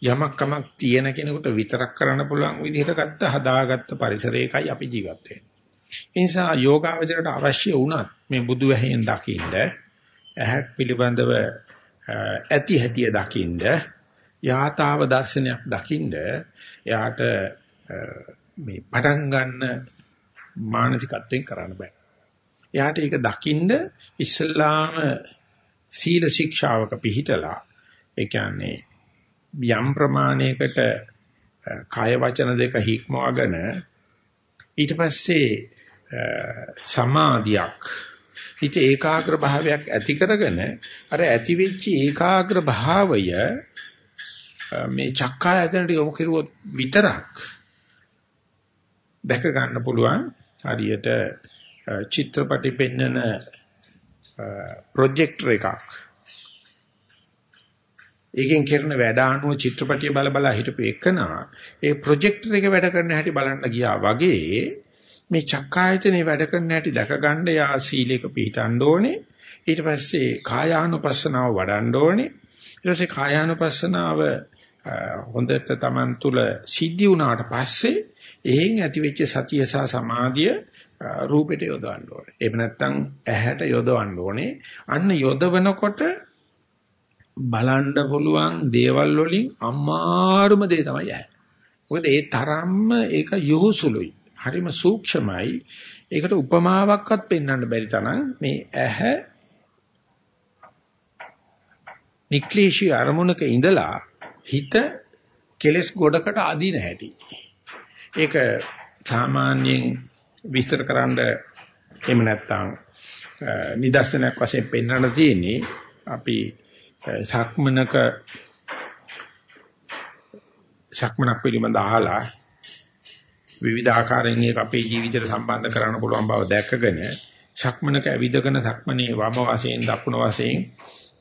යමක් කමක් තියෙන කෙනෙකුට විතරක් කරන්න පුළුවන් විදිහට ගත්ත හදාගත්ත පරිසරයකයි අපි ජීවත් වෙන්නේ. ඒ නිසා යෝගාවචරයට අවශ්‍ය වුණත් මේ බුදු වැහෙන් දකින්න ඇහක් පිළිබඳව ඇති හැටිය දකින්න යථාව දර්ශනයක් දකින්න එයාට මේ පටන් ගන්න මානසිකත්වයෙන් කරන්න බෑ. එයාට ඒක දකින්න ඉස්ලාම සීල ශික්ෂාවක පිහිටලා ඒ කියන්නේ යම් ප්‍රමාණයකට කාය වචන දෙක හික්මවගෙන ඊට පස්සේ සමාධියක් හිත ඒකාග්‍ර භාවයක් ඇති කරගෙන අර ඇති වෙච්ච ඒකාග්‍ර භාවය මේ චක්කායතනට යොමු කෙරුවොත් විතරක් දැක ගන්න පුළුවන්. හරියට චිත්‍රපටි පෙන්නන ප්‍රොජෙක්ටර් එකක්. ඒකෙන් කරන වැඩ අනුව චිත්‍රපටිය බල බල හිටපු එකනා ඒ ප්‍රොජෙක්ටර් එක වැඩ කරන හැටි බලන්න ගියා වගේ මේ චක්කායතනේ වැඩ කරන හැටි දැක ගන්න යා සීලයක පිළිටන්න ඕනේ. ඊට පස්සේ කායානුපස්සනාව වඩන්න ඕනේ. ඊට පස්සේ කායානුපස්සනාව හොඳට Taman තුල සිද්ධි වුණාට පස්සේ එහෙන් ඇතිවෙච්ච සතිය සහ සමාධිය රූපෙට යොදවන්න ඕනේ. එහෙම නැත්නම් ඇහැට යොදවන්න ඕනේ. අන්න යොදවනකොට බලන්න පුළුවන් දේවල් වලින් අමාරුම දේ තමයි ඇහැ. මොකද ඒ තරම්ම ඒක යොහුසුලුයි. හරිම සූක්ෂමයි. ඒකට උපමාවක්වත් පෙන්වන්න බැරි තරම් මේ ඇහැ නික්ලේශී අරමුණක ඉඳලා හිත කෙලස් ගොඩකට අදින හැටි. ඒක සාමාන්‍යයෙන් විස්තර කරන්න එහෙම නැත්නම් නිදර්ශනයක් වශයෙන් පෙන්වන්න තියෙන්නේ අපි සක්මනක සක්මනක් පිළිබඳ අහලා විවිධ ආකාරයෙන් ඒක අපේ ජීවිතයට සම්බන්ධ කරන්න පුළුවන් බව දැකගෙන සක්මනක ඇවිදගෙන සක්මනේ වම වශයෙන් දකුණ වශයෙන්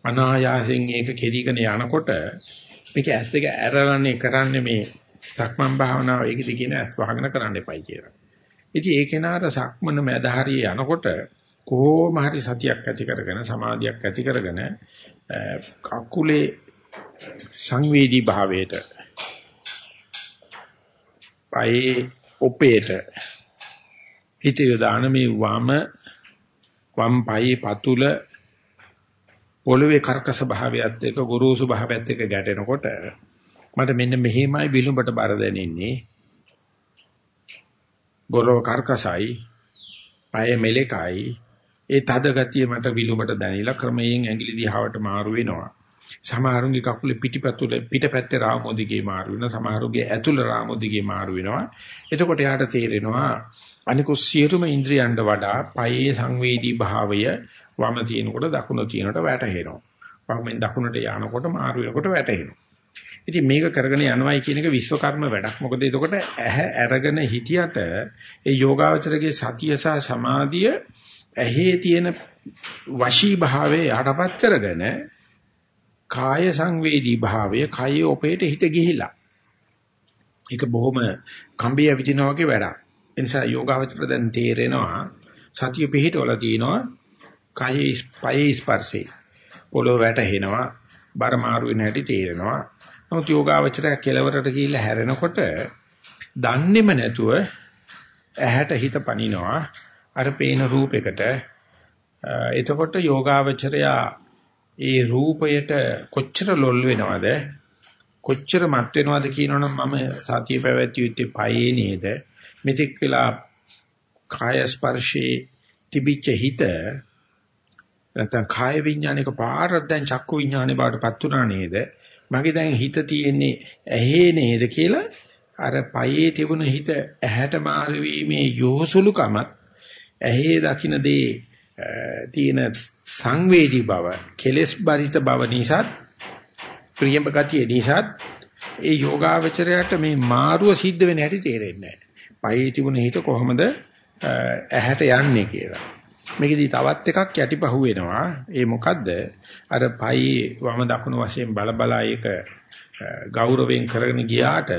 අනායාසයෙන් ඒක කෙරීගෙන යනකොට මේක ඇස් දෙක ඇරලන්නේ කරන්නේ මේ සක්මන් භාවනාව ඒකද කියන ඇස් වහගෙන කරන්න එපයි කියලා. ඉතින් ඒ කෙනාට සක්මන මැදහරිය යනකොට කොහොම හරි සතියක් ඇති කරගෙන සමාධියක් ඇති කරගෙන කකුලේ සංවේදී භාවයට පයේ ඔපේට හිත යොදාන මේ වම වම් පයේ පතුල පොළවේ කර්කශ භාවයත් එක්ක ගොරෝසු භාවයත් එක්ක ගැටෙනකොට මට මෙන්න මෙහෙමයි විලුඹට බර දැනෙන්නේ. ගොරව කර්කසයි පය මෙලකයි ඒ තද ගතිය මට විලුඹට දැනෙලා ක්‍රමයෙන් ඇඟිලි දිහාවට මාරු වෙනවා සමහරුන්ගේ කකුලේ පිටිපතුල පිටපැත්තේ රාමෝදිගේ මාරු වෙනවා සමහරුගේ ඇතුළ රාමෝදිගේ මාරු වෙනවා එතකොට යාට තේරෙනවා අනිකුත් සියලුම ඉන්ද්‍රියන්ට වඩා පයේ සංවේදී භාවය වම තියෙනකොට දකුණ තියෙනකොට වැටහෙනවා. වමෙන් දකුණට යනකොට මාරු වෙනකොට වැටහෙනවා. ඉතින් මේක කරගෙන යනවයි කියන එක විශ්වකර්ම වැඩක්. මොකද එතකොට ඇහැ අරගෙන හිටියට ඒ යෝගාවචරගේ සතිය සහ සමාධිය ඇහි තියෙන වශී භාවයේ යටපත් කරගෙන කාය සංවේදී භාවය කය ඔපේට හිත ගිහිලා. ඒක බොහොම කම්බිය විදිනා වගේ වැඩක්. ඒ නිසා යෝගාවචර දැන් තේරෙනවා සතිය පිහිටවල තියෙනවා කයේ පයේ ස්පර්ශේ පොළොව වැටෙනවා බර මාරු වෙන හැටි තේරෙනවා නමුත් යෝගාවචරය කෙලවරට ගිහිල්ලා හැරෙනකොට දන්නේම නැතුව ඇහැට හිත පනිනවා. අර පේන රූපයකට එතකොට යෝගාවචරය ඒ රූපයට කොච්චර ලොල් වෙනවද? කොච්චර මත් වෙනවද කියනවනම් මම සතිය පැවැත්විය යුත්තේ පයේ නේද? මෙතෙක් වෙලා කාය ස්පර්ශේ තිබිච්ච හිත නැත්නම් කාය විඥානික පාරක් දැන් චක්කු විඥානේ බාටපත් උනා නේද? මගේ දැන් හිත තියෙන්නේ ඇහි නේද කියලා අර පයේ තිබුණ හිත ඇහැට මාරු වීමේ යොහුසුලුකමත් ඇහි දකින්න දේ තියෙන සංවේදී බව කෙලෙස් බරිත බව නිසාත් ප්‍රියම ගතිය නිසාත් ඒ යෝගාවචරයට මේ මාරුව සිද්ධ වෙන හැටි තේරෙන්නේ නැහැ. පයේ තිබුණ හිත කොහොමද ඇහැට යන්නේ කියලා. මේකෙදි තවත් එකක් යටිපහුව වෙනවා. ඒ මොකද්ද? අර පයි වම දකුණු වශයෙන් බල බලා ඒක ගෞරවයෙන් කරගෙන ගියාට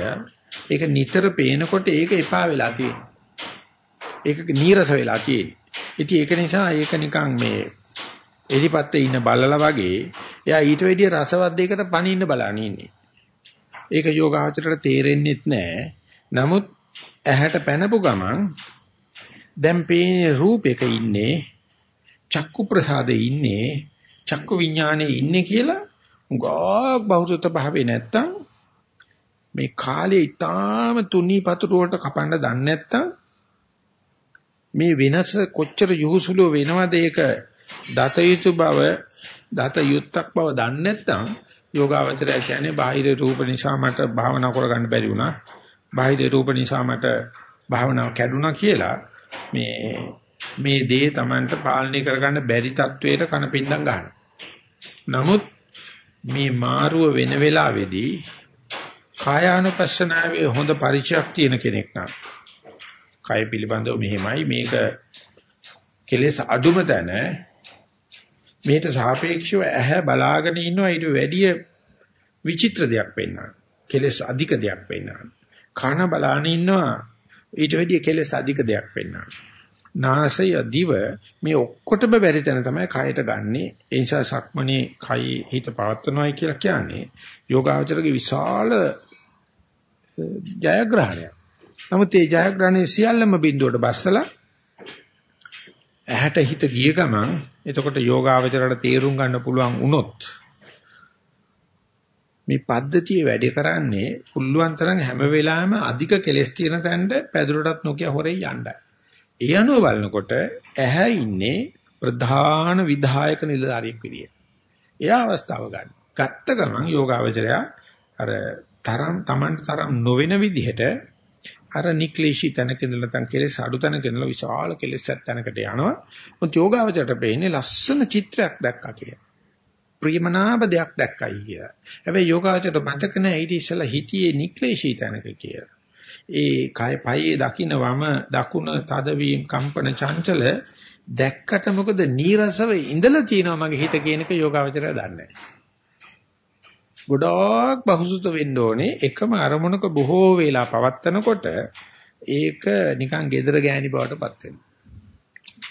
ඒක නිතර පේනකොට ඒක එපා වෙලා තියෙනවා. ඒක නීරස වෙලා තියෙන්නේ. ඉතින් ඒක නිසා ඒක නිකන් මේ එලිපත්තේ ඉන්න බල්ලලා වගේ එයා ඊට වැඩිය රසවත් දෙයකට පණින්න බලන ඉන්නේ. ඒක යෝගාචරයට තේරෙන්නෙත් නැහැ. නමුත් ඇහැට පැනපු ගමන් දැන් පේන රූපයක ඉන්නේ චක්කු ප්‍රසාදේ ඉන්නේ චක්කු විඥානේ ඉන්නේ කියලා උගාක් බහුසුත භාවේ නැත්තම් මේ කාලේ ඊටාම තුනී පතුරු වලට කපන්න දන්නේ නැත්තම් මේ වෙනස කොච්චර යොහුසුලෝ වෙනවද ඒක දත යුතු බව දත යුත්තක් බව දන්නේ නැත්තම් යෝගාවචරය කියන්නේ බාහිර රූප නිසා මට භාවනා කරගන්න බැරි වුණා බාහිර රූප නිසා මට භාවනාව කැඩුනා කියලා මේ මේ දේ Tamanට පාලනය කරගන්න බැරි තත්වයට කනපින්දම් ගන්නවා. නමුත් මේ මාරුව වෙන වෙලාවේදී කායානුපස්සනාවේ හොඳ පරිචයක් තියෙන කෙනෙක් නම් කය පිළිබඳව මෙහෙමයි මේක කෙලෙස් අඩුම තැන මේට සාපේක්ෂව ඇහැ බලාගෙන ඉන්නවා ඊට වැඩිය විචිත්‍ර දෙයක් පෙන්වනවා. කෙලෙස් අධික දෙයක් පෙන්වනවා. කන බලාගෙන ඉන්නවා ඊට වැඩිය කෙලෙස් අධික දෙයක් පෙන්වනවා. නාසය දිව මේ ඔක්කොටම බැරි තැන තමයි කයට ගන්නෙ. ඒ නිසා සක්මණේ කයි හිත පවත්වනවායි කියලා කියන්නේ යෝගාචරගේ විශාල ජයග්‍රහණයක්. නමුත් මේ ජයග්‍රහණය සියල්ලම බිඳුවට බස්සලා ඇහැට හිත ගිය ගමන් එතකොට යෝගාවචරයට තේරුම් ගන්න පුළුවන් වුණොත් මේ පද්ධතිය වැඩි කරන්නේ පුළුවන් තරම් හැම වෙලාවෙම අධික කෙලස් තියෙන තැනට පැදුරටත් නොකිය හොරේ යන්නයි. ඒ අනුව බලනකොට ඇහැ ඉන්නේ ප්‍රධාන විධායක නිලධාරියෙක් විදියට. එයා අවස්ථාව ගන්න. ගත්ත ගමන් යෝගාවචරය අර තරම් Taman තරම් නොවන විදිහට අර නික්ලේශී තැනක ඉඳලා නැත්නම් කෙලෙස් අඩු තැනක ඉඳලා විශාල කෙලෙස් තැනකට යනවා. මොකද යෝගාවචරයට පෙන්නේ ලස්සන චිත්‍රයක් දැක්කා කියලා. ප්‍රියමනාප දෙයක් දැක්කයි කියලා. හැබැයි යෝගාවචරයට මතක නැහැ ඊට ඉස්සලා හිතියේ නික්ලේශී තැනක කියලා. ඒ කය පයේ දකින්න වම දකුණ තදවීම කම්පන චංචල දැක්කට මොකද නීරසව ඉඳලා තියෙනවා මගේ හිත කියනක යෝගාවචරය දන්නේ නැහැ. ගොඩාක් බහුසුත වෙන්න ඕනේ එකම අරමුණක බොහෝ වේලා පවත්නකොට ඒක නිකන් gedara ගෑණි බවට පත් වෙනවා.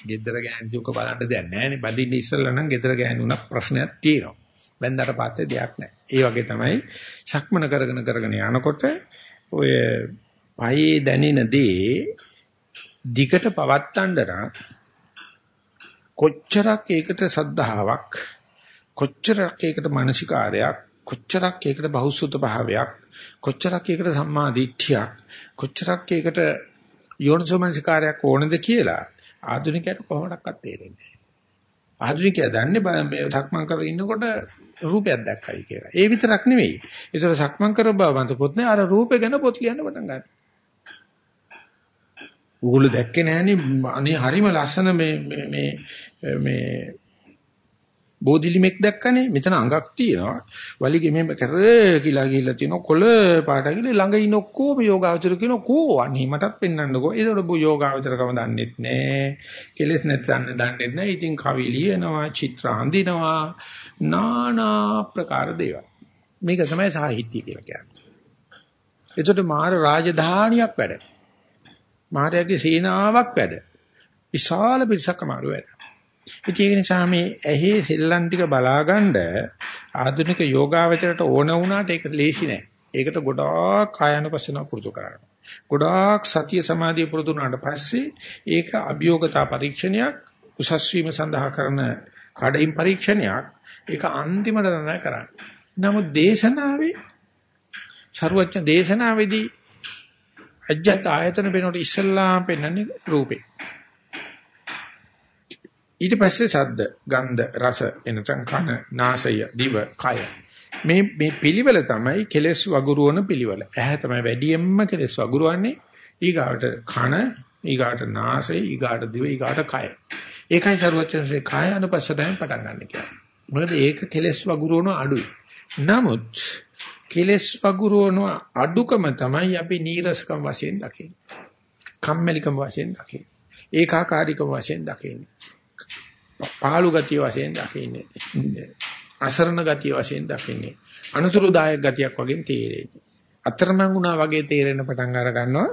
gedara ගෑණි දුක බලන්න දෙයක් නැහැ නේ. බදින්න ඉස්සෙල්ලා නම් gedara ගෑණි උනක් ප්‍රශ්නයක් තියෙනවා. බැන්දට පස්සේ දෙයක් නැහැ. ඒ වගේ තමයි ශක්මන කරගෙන කරගෙන යනකොට ඔය පයේ දැනෙන දේ දිගට පවත්තන්න කොච්චරක් ඒකට සද්ධාාවක් කොච්චරක් ඒකට මානසිකාරයක් කොච්චරක් ඒකට බහුසුත භාවයක් කොච්චරක් ඒකට සම්මා දිට්ඨියක් කොච්චරක් ඒකට යෝනිසෝමනසිකාරයක් ඕනද කියලා ආධුනිකයට කොහොමඩක්වත් තේරෙන්නේ නැහැ. ආධුනිකයා දන්නේ මේ සක්මන් කරගෙන ඉන්නකොට රූපයක් දැක්කයි කියලා. ඒ විතරක් නෙවෙයි. ඒතර සක්මන් කර බව මතකොත් නෑ අර රූපේ ගැන පොත් ලියන්න පටන් ගන්නවා. උගුල දැක්කේ නෑනේ අනේ හරිම ලස්සන මේ මේ මේ බෝධිලිමෙක් දැක්කනේ. මෙතන අඟක් තියෙනවා. වලිගෙ මෙහෙම කර කියලා ගිහිල්ලා තියෙනවා. කොළ පාට ගිහලා ළඟ ඉන්න ඔක්කොම යෝගාවචර කියන කෝ අනේ මටත් පෙන්වන්නකෝ. ඒකට බෝ යෝගාවචරකම දන්නෙත් නෑ. කෙලස් නැත්නම් දන්නෙත් නෑ. ඉතින් කවි ලියනවා චිත්‍ර අඳිනවා. নানা ප්‍රකාර දේවල්. මේක තමයි සාහිත්‍ය කියලා කියන්නේ. එතකොට මාර රාජධානියක් වැඩ. මහරයාගේ සේනාවක් වැඩ. විශාල පිරිසක් අමාරු වැඩ. ඒක නිසා මේ ඇහි සෙල්ලම් ටික බලාගන්න ආධුනික යෝගාවචරයට ඕන වුණාට ඒක ලේසි නෑ. ඒකට ගොඩාක් කායानुපස්සන පුරුදු කරන්න. ගොඩාක් සතිය සමාධිය පුරුදු වුණාට පස්සේ ඒක අභියෝගතා පරීක්ෂණයක් උසස් වීම සඳහා කරන කඩින් පරීක්ෂණයක් ඒක අන්තිමට තමයි කරන්නේ. නමුත් දේශනාවේ ਸਰුවචන දේශනාවේදී අජ්ජත් ආයතන වෙනකොට ඉස්සල්ලාම පෙන්වන්නේ රූපේ. ඊට පස්සේ ශබ්ද, ගන්ධ, රස, එනතන් කන, නාසය, දිව, කය. මේ මේ පිළිවෙල තමයි කෙලස් වගුරුවන පිළිවෙල. ඇහැ තමයි වැඩියෙන්ම කෙලස් වගුරුවන්නේ. ඊගාට කන, ඊගාට නාසය, ඊගාට දිව, ඊගාට කය. ඒකයි සරුවචනසේ කාය අනුපස්සයෙන් පටන් ගන්න කියන්නේ. මොකද ඒක කෙලස් වගුරුවන අඩුයි. නමුත් කෙලස් වගුරුවන අඩුකම තමයි අපි නීරසකම් වශයෙන් දකින්නේ. කම්මැලිකම වශයෙන් දකින්නේ. ඒකාකාරීකම වශයෙන් දකින්නේ. පහළු ගතිය වශයෙන් දකින්නේ. අසරණ ගතිය වශයෙන් දකින්නේ. අනුතුරුදායක ගතියක් වගේ තේරෙන්නේ. අතරමං වුණා වගේ තේරෙන පටන් අර ගන්නවා.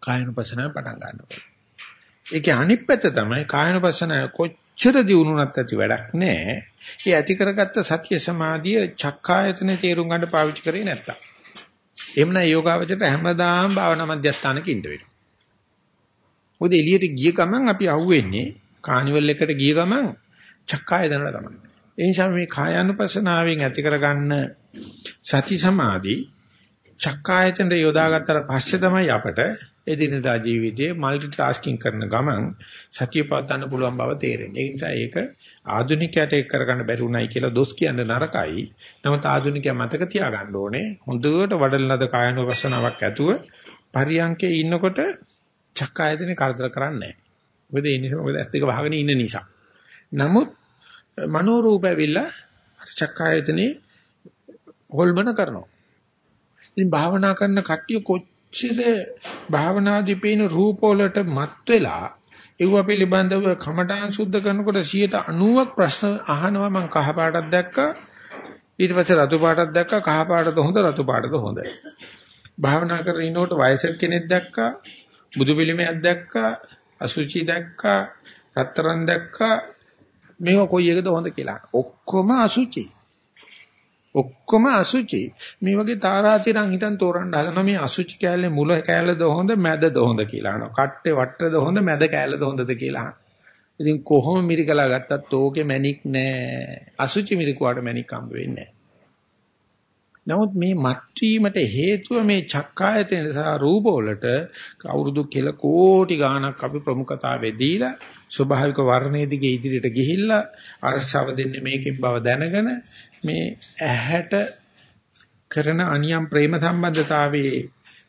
කායනුපසනාව පටන් ගන්නවා. ඒකේ අනිත් පැත්ත තමයි කායනුපසනාව කොච්චර දියුණුනත් ඇති වැඩක් නැහැ. ඒ ඇති කරගත්ත සතිය සමාධිය චක්කායතනේ තේරුම් ගන්න පාවිච්චි කරේ නැත්තම්. එhmenan යෝගාවචරයට හැමදාම භාවනා මධ්‍යස්ථානක ඉන්න වෙනවා. මොකද එළියට ගිය ගමන් අපි අහුවෙන්නේ කානිවල් එකට ගිය ගමන් චක්කාය දනලා තමයි. ඒ නිසා මේ කායानुපසනාවෙන් ඇති කරගන්න සති සමාධි චක්කායතෙන්ද යොදාගත්තට පස්සේ තමයි අපට එදිනදා ජීවිතයේ মালටි ටාස්කින් කරන ගමන් සතිය පවත්වන්න පුළුවන් බව තේරෙන්නේ. ඒ නිසා ඒක ආධුනිකයට ඒක කරගන්න බැරි උනායි කියලා දොස් කියන්න නරකයි. නමුත් ආධුනිකයා මතක තියාගන්න ඕනේ හොඳට වඩලනද කායනුපස්සනාවක් ඇතුව පරියන්කේ ඉන්නකොට චක්කායතනේ කරදර කරන්නේ නැහැ. මොකද ඒ නිසා මොකද ඇත්ත එක වහගෙන ඉන්න නිසා. නමුත් මනෝ රූප ඇවිල්ලා චක්කායතනේ හොල්මන කරනවා. ඉතින් භාවනා කරන කට්ටිය කොච්චර භාවනාදී පේන රූප වලට මත් වෙලා ඒව පිළිබඳව කමඨාන් සුද්ධ කරනකොට 90ක් ප්‍රශ්න අහනවා මං කහ පාටක් දැක්කා. ඊට පස්සේ රතු පාටක් දැක්කා. කහ පාටද හොඳ රතු පාටද හොඳ භාවනා කරගෙන ඉනකොට වයසක කෙනෙක් දැක්කා බුදු පිළිමයක් දැක්කා අසුචි දැක්කා රත්තරන් දැක්කා. මේව කොයි එකද හොඳ කියලා. ඔක්කොම අසුචි. ඔක්කොම අසුචි. මේ වගේ තාරාතිරම් හිටන් තෝරන්න හදනවා මේ අසුචි කෑල්ලේ මුල කෑල්ලද හොඳ මැදද හොඳ කියලා අහනවා. කට්ටේ වට්ටද හොඳ මැද කෑල්ලද හොඳද කියලා අහනවා. ඉතින් කොහොම මිරිකලා ගත්තත් ඕකේ මැණික් නෑ. අසුචි මිරිකුවාට මැණික් හම්බ වෙන්නේ නෑ. නමුත් මේ මත්වීමට හේතුව මේ චක්කායතන නිසා රූප වලට අවුරුදු කෙල කෝටි ගාණක් අපි ප්‍රමුඛතාවෙ දීලා ස්වභාවික වර්ණයේ දිගේ ඉදිරියට ගිහිල්ලා අරසව දෙන්නේ මේකෙන් බව දැනගෙන මේ ඇහැට කරන අනියම් ප්‍රේම සම්බන්ධතාවයේ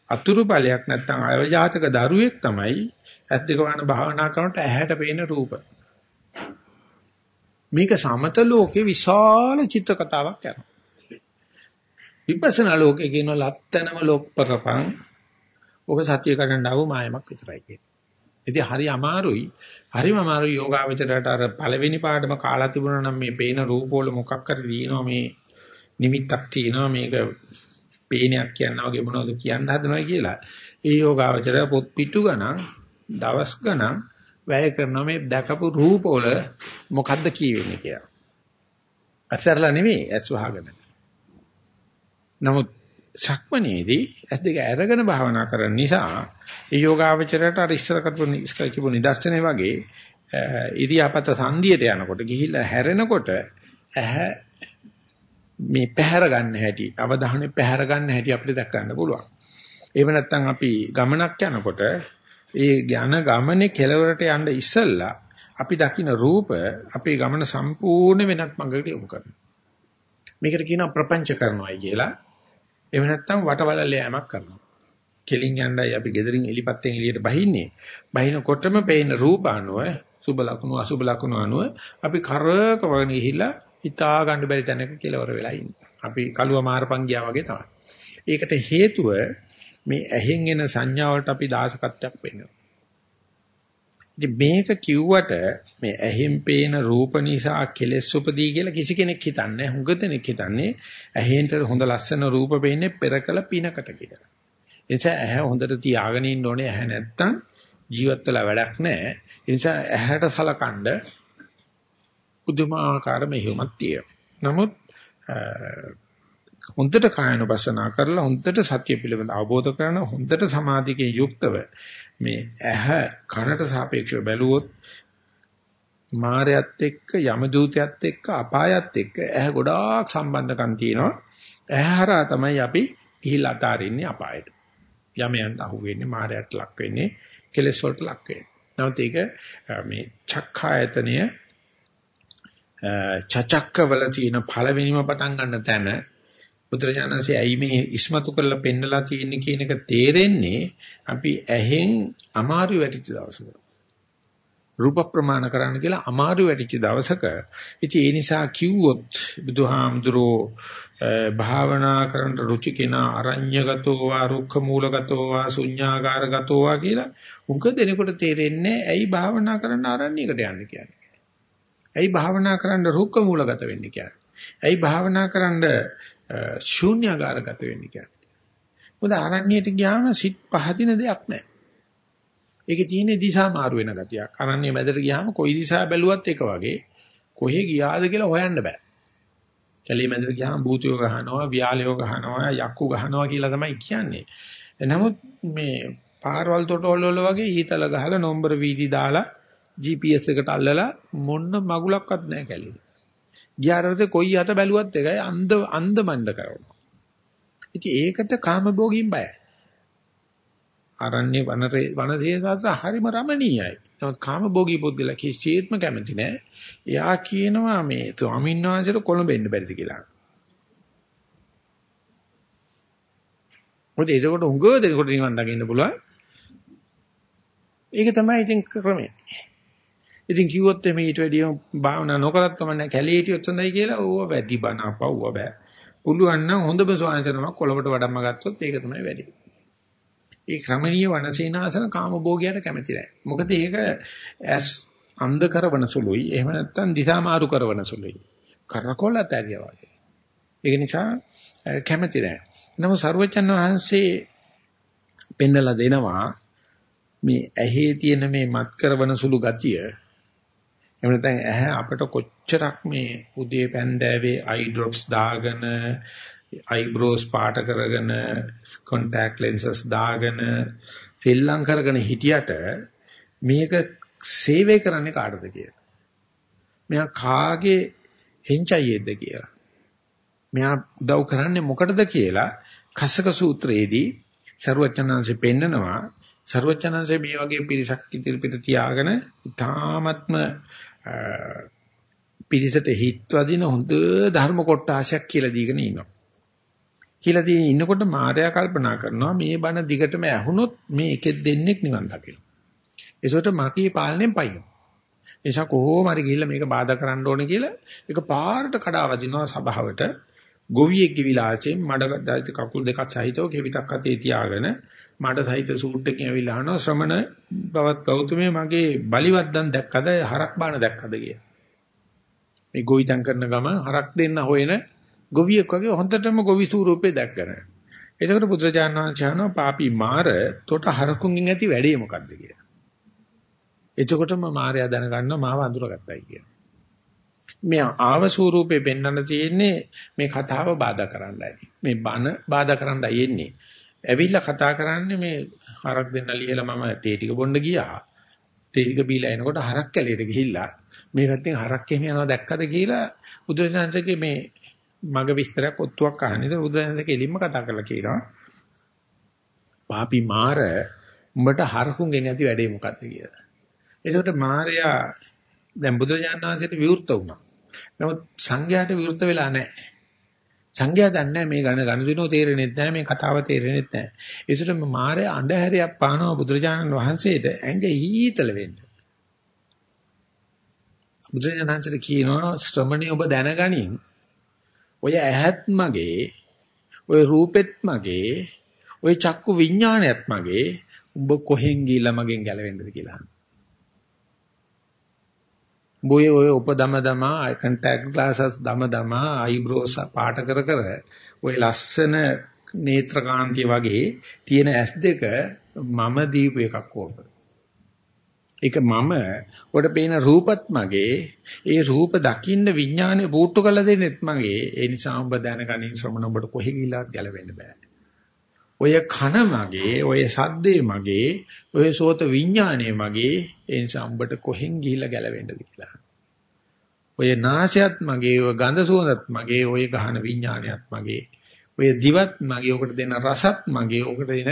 අතුරු බලයක් නැත්නම් අයජාතක දරුවෙක් තමයි ඇස් දෙක වහන භාවනා කරනකොට ඇහැට පේන රූප. මේක සමත ලෝකේ විශාල චිත්‍ර කතාවක් යනවා. විපස්සනා ලෝකේ කියන ලත්තනම ලෝක පරපං ඔක සත්‍ය කරන්න ආව මායමක් විතරයි කියන්නේ. ඉතින් හරි අමාරුයි. හරිම අමාරුයි යෝගාවචරයට අර පළවෙනි පාඩම කාලා තිබුණා නම් මේ පේන රූප වල මොකක් හරි දිනනවා මේ නිමිත්තක් තියෙනවා මේක පේනයක් කියනවා වගේ මොනවද කියන්න හදනවා කියලා. ඒ යෝගාවචරය පොත් පිටු ගණන් දවස් ගණන් වැය කරනවා මේ දැකපු රූප වල මොකද්ද කියවෙන්නේ කියලා. අසරලා නෙමෙයි ඇස් වහගෙන. නමුත් සක්මනේදී ඇස් දෙක අරගෙන භාවනා කරන නිසා ඒ යෝගාවචරයට අර ඉස්සර කරපු කිපු නිදර්ශනේ වගේ ඉරියාපත සංදියට යනකොට ගිහිල්ලා හැරෙනකොට ඇහැ මේ පැහැර ගන්න හැටි අවධානය පැහැර ගන්න හැටි අපිට දැක් ගන්න පුළුවන්. එහෙම නැත්නම් අපි ගමනක් යනකොට ඒ යන ගමනේ කෙලවරට යන්න ඉස්සෙල්ලා අපි දකින්න රූප අපේ ගමන සම්පූර්ණ වෙනත් මඟකට යොමු කරනවා. මේකට කියනවා ප්‍රපංච කරනවායි කියලා. එහෙම නැත්නම් වටවලල්ල යෑමක් කරනවා. කෙලින් යන්නයි අපි gederin එලිපත්තෙන් එළියට බහින්නේ. බහිනකොටම පේන රූප අනුව සුබ ලකුණු අසුබ ලකුණු අනුව අපි කරක වගේ ගිහිල්ලා හිතා ගන්න බැරි තැනක කෙලවර වෙලා ඉන්නේ. අපි කලුව මාරපන් ගියා වගේ තමයි. ඒකට හේතුව මේ ඇහෙන් එන සංඥා වලට අපි දාසකත්වයක් වෙනවා. ඉතින් මේක කිව්වට මේ ඇහෙන් පේන රූප නිසා කෙලෙස් උපදී කියලා කිසි කෙනෙක් හිතන්නේ හුඟ දෙනෙක් හිතන්නේ ඇහෙන්ට හොඳ ලස්සන රූප පේන්නේ පෙරකල පිනකට කියලා. ඒ නිසා ඇහැ හොඳට තියාගෙන ඉන්න ඕනේ ඇහැ නැත්තම් ජීවත් වෙලා වැඩක් නැහැ. ඒ නිසා ඇහැට සලකනද පුදුමාකාර මෙහෙයුමක් තියෙනවා. නමුත් හොඳට කායනුපස්සනා කරලා හොඳට සත්‍ය පිළිබඳ අවබෝධ කරන හොඳට සමාධිකේ යුක්තව මේ ඇහ කනට සාපේක්ෂව බැලුවොත් මායයත් එක්ක යම දූතයත් එක්ක අපායත් එක්ක ඇහ ගොඩාක් සම්බන්ධකම් තියෙනවා. ඇහ හරහා තමයි අපි ගිහිල්ලා අතාරින්නේ අපායට. යමයන් අහු වෙන්නේ මායයට ලක් වෙන්නේ කෙලෙස් වලට ලක් වෙන්නේ. නමුත් ඒක මේ චක්ඛායතනය චචක්කවල තියෙන පළවෙනිම පටන් ගන්න තැන බුදුරජාණන්සේ ඇයි මේ ඉස්මතු කරලා පෙන්නලා තියෙන්නේ කියන එක තේරෙන්නේ අපි ඇහෙන් අමාරු වැටිච්ච දවසක. රූප ප්‍රමාණ කරන්න කියලා අමාරු වැටිච්ච දවසක. ඉතින් ඒ නිසා කිව්වොත් බුදුහාමුදුරෝ භාවනා කරන්න රුචි කෙනා අරඤ්‍යගතෝ වා රුක්ඛ මූලගතෝ වා ශුඤ්ඤාගාරගතෝ වා කියලා උංග දෙනකොට තේරෙන්නේ ඇයි භාවනා කරන්න අරණ්‍යයකට යන්නේ කියන්නේ. ඇයි භාවනා කරන්න රුක්ඛ මූලගත වෙන්නේ කියන්නේ. ඇයි භාවනා කරන්න ශූන්‍යාකාරගත වෙන්නේ කියන්නේ. මොකද ආරණ්‍යයට ගියාම සිත් පහදින දෙයක් නැහැ. ඒකේ තියෙන දිශා මාරු වෙන ගතියක්. ආරණ්‍ය මැදට ගියාම කොයි දිශා බැලුවත් එක වගේ කොහෙ ගියාද කියලා හොයන්න බෑ. කැලේ මැදට ගියාම භූතයෝ ගහනවා, ව්‍යාලයෝ ගහනවා, යක්කු ගහනවා කියලා තමයි කියන්නේ. නමුත් මේ පාරවල් තොටවල වල වගේ ඊතල ගහලා නම්බර වීදි දාලා GPS එකට අල්ලලා මොන්න මගුලක්වත් නැහැ කැලේ. ගියාට කොයි අත බැලුවත් එකයි අන්ධ අන්ධ මණ්ඩ කරනවා. ඉතින් ඒකට කාමභෝගීන් බයයි. ආරණ්‍ය වනරේ වනසේසාත්‍ර හරිම රමණීයයි. නමුත් කාමභෝගී පුද්ගලයා කිසිසේත්ම කැමති නෑ. එයා කියනවා මේ ස්වාමීන් වහන්සේට කොළඹ එන්න බැරිද කියලා. මොකද ඒකට උඟ දෙනකොට නිවන් දකින්න පුළුවන්. ඒක තමයි ඉතින් ක්‍රමය. ඉතින් කිව්වොත් මේ ඊට වැඩිය භාවනා නොකරත් කමන්නේ කැලේ හිටියොත් හොඳයි කියලා ඕව වැඩි බණ අපව්ව බෑ. පුළුවන් නම් හොඳම ස්වාංශනමක් කොළඹට වඩම්ම ගත්තොත් ඒක තමයි වැඩි. ඒ ක්‍රමණීය වනසේනාසන කාමභෝගයට කැමති නැහැ. මොකද ඒක ඇස් අන්ධ කරවන සුළුයි. එහෙම නැත්නම් දිශා මාරු කරවන සුළුයි. කරකොලත ඇරියා වගේ. ඒක නිසා කැමති නැහැ. නමුත් සරුවචන් වහන්සේ පෙන්නලා දෙනවා මේ ඇහි තියෙන මේ මත් කරවන සුළු ගතිය එහෙම නැත්නම් ඇහැ අපට කොච්චරක් මේ උදේ පැන්දෑවේ අයි ඩ්‍රොප්ස් දාගෙන අයිබ්‍රෝස් පාට කරගෙන කොන්ටැක්ට් ලෙන්සස් දාගෙන තෙල්ලම් කරගෙන හිටියට මේක සේවය කරන්නේ කාටද කියලා. මෙයා කාගේ හෙන්චයියේද කියලා. මෙයා උදව් කරන්නේ මොකටද කියලා කසක සූත්‍රයේදී ਸਰුවචනංශෙ පෙන්නනවා ਸਰුවචනංශේ මේ වගේ පිරිසක් ඉදිරිපිට තියාගෙන තාමත්ම පිරිසට හිත් වදින හොඳ ධර්ම කොටාශයක් කියලා දීගෙන ඉන්නවා. කියලා දී ඉන්නකොට මාර්යා කල්පනා කරනවා මේ බණ දිගටම ඇහුනොත් මේ එකෙක් දෙන්නෙක් නිවන් දකිනවා. ඒසොට මාකී පාලනයෙන් පයින්. නිසා කොහොම හරි ගිහිල්ලා මේක බාධා කරන්න ඕනේ කියලා ඒක පාරට කඩා වදිනවා සභාවට ගොවියෙක්ගේ විලාසයෙන් මඩ කකුල් දෙකක් සහිතව කෙවිතක් අතේ තියාගෙන මඩ සහිත සූට් එකකින් ඇවිල්ලා අහනවා ශ්‍රමණ බවත් ගෞතමයේ මගේ බලිවද්දන් දැක්කද හරක් බාන දැක්කද කියලා. මේ ගොවිතැන් කරන ගම හරක් දෙන්න හොයන ගොවියෙක් වගේ හොඳටම ගොවි ස්වරූපේ දැක්කන. එතකොට බුදුරජාණන් වහන්සේ අහනවා පාපී මාර තොට හරකුන්ගෙන් ඇති වැඩේ මොකද්ද කියලා. එතකොටම මාර්යා දැනගන්නවා මාව අඳුරගත්තයි කියලා. මේ ආව ස්වරූපේ පෙන්වන්න තියෙන්නේ මේ කතාව බාධා කරන්නයි. මේ බන බාධා කරන්නයි එන්නේ. ඇවිල්ලා කතා කරන්නේ මේ හරක් දෙන්න ලියලා මම තේ ටික බොන්න ගියා. තේ ටික බීලා එනකොට හරක් කැලේට ගිහිල්ලා මේ පැත්තෙන් හරක් එහෙම යනවා දැක්කද කියලා බුදුරජාණන්සේගේ මේ මග විස්තරයක් ඔත්තුවක් අහන. ඉතින් බුදුරජාණන්සේ කෙලින්ම කතා කරලා කියනවා. පාපි මාර උඹට හරකුන්ගෙන් ඇති වැඩේ මොකද්ද කියලා. ඒකට මාරයා දැන් බුදුරජාණන් වහන්සේට විවෘත වුණා. නමුත් සංඝයාට විවෘත වෙලා නැහැ. සංඝයා දන්නේ මේ ගණ ගණදිනෝ තේරෙන්නේ නැහැ මේ කතාව තේරෙන්නේ නැහැ. ඒසට මාරේ අඬහැරියක් පානවා බුදුරජාණන් වහන්සේට ඇඟ හීතල වෙන්න. බුදුරජාණන් වහන්සේට කියනවා ශ්‍රමණේ ඔබ දැනගනින් ඔය ඇහත් මගේ ඔය රූපෙත් මගේ ඔය චක්කු විඥානයත් මගේ උඹ කොහෙන් ගිහිල්ලා මගෙන් ගැලවෙන්නද කියලා. බොය ඔය උපදම දමා කන්ටැක්ට් ග්ලාසස් දම දමා අයිබ්‍රෝස් පාට කර කර ඔය ලස්සන නේත්‍රකාන්තිය වගේ තියෙන ඇස් දෙක මම දීපු එකක් ඕක. ඒක මම ඔකට පේන රූපත් මගේ ඒ රූප දකින්න විඥානේ බූට්ටු කරලා දෙන්නෙත් මගේ ඒ නිසා ඔබ දැනගනින් ශ්‍රමණ ඔබට කොහෙ ගිහිලාත් ගැලවෙන්න බෑ. ඔය කන මගේ ඔය සද්දේ මගේ ඔය සෝත විඥානේ මගේ ඒ නිසා උඹට කොහෙන් ගිහිල්ලා ගැලවෙන්නද කියලා. ඔය නාසයත් මගේ ඔය ගඳ සුවඳත් මගේ ඔය ගහන විඥානයත් මගේ ඔය දිවත් මගේ ඔකට දෙන රසත් මගේ ඔකට දෙන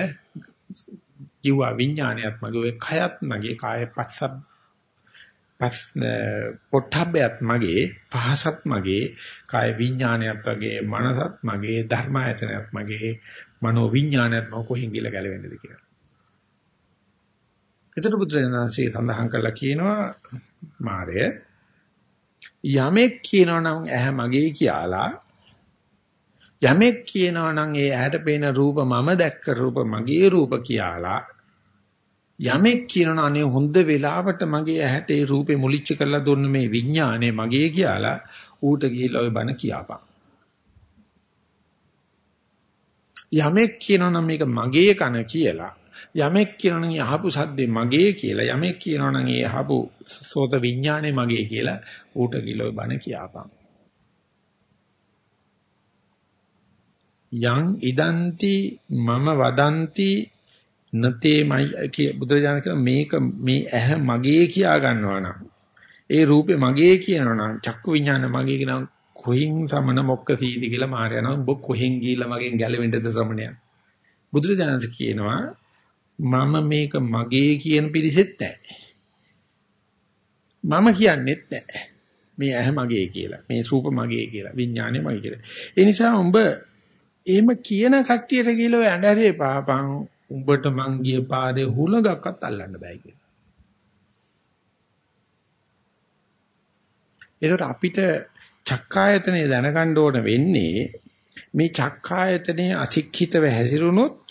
ජීව විඥානයත් මගේ ඔය කයත් මගේ කාය පස්සබ් පස් පොට්ටබ්බයත් මගේ පහසත් මගේ කාය විඥානයත් වගේ මනසත් මගේ ධර්මායතනයත් මගේ මනෝ විඥානයත් මම කොහෙන් ගිල ගැලවෙන්නද කියලා. එතකොට බුදුරජාණන්සේ සඳහන් කළා කියනවා මාරය යමෙක් කියනවා නම් ඇහැ මගේ කියලා යමෙක් කියනවා නම් ඒ ඇහැට පේන රූප මම දැක්ක රූප මගේ රූප කියලා යමෙක් කියනවා අනේ හොඳ වෙලාවට මගේ ඇහැට ඒ රූපේ මුලිච්ච කරලා දුන්න මේ විඥානේ මගේ කියලා ඌට ගිහිල්ලා ওই බණ කියපන් යමෙක් කියනවා නම් මේක මගේ කන කියලා යමෙක් කියනවා නම් අහපු සද්දේ මගේ කියලා යමෙක් කියනවා නම් ඒ අහපු සෝත විඥානේ මගේ කියලා ඌට කිලෝ බණ කියපන්. යං ඉදන්ති මම වදන්ති නතේමයි බුදුරජාණන් කියන මේක මේ ඇහ මගේ කියා ගන්නවා නම් ඒ රූපේ මගේ කියනවා නම් චක්කු විඥාන මගේ කියනවා කොහින් සමන මොක්ක සීදි කියලා මාරයනවා ඔබ කොහෙන් ගිහිල්ලා මගෙන් ගැලවෙන්නද ශ්‍රමණයා බුදුරජාණන් කියනවා මම මේක මගේ කියන පිළිසෙත් නැහැ. මම කියන්නෙත් නැහැ. මේ ඇහැ මගේ කියලා. මේ රූප මගේ කියලා. විඥානය මගේ කියලා. ඒ නිසා උඹ එහෙම කියන කට්ටියට කියලා ඔය ඇඬරේ පාපං උඹට මං ගිය පාරේ හුලඟක්වත් අල්ලන්න බෑ කියලා. ඒකට අපිට චක්කායතනෙ දැනගන්න ඕන වෙන්නේ මේ චක්කායතනේ අසික්ඛිතව හැසිරුණොත්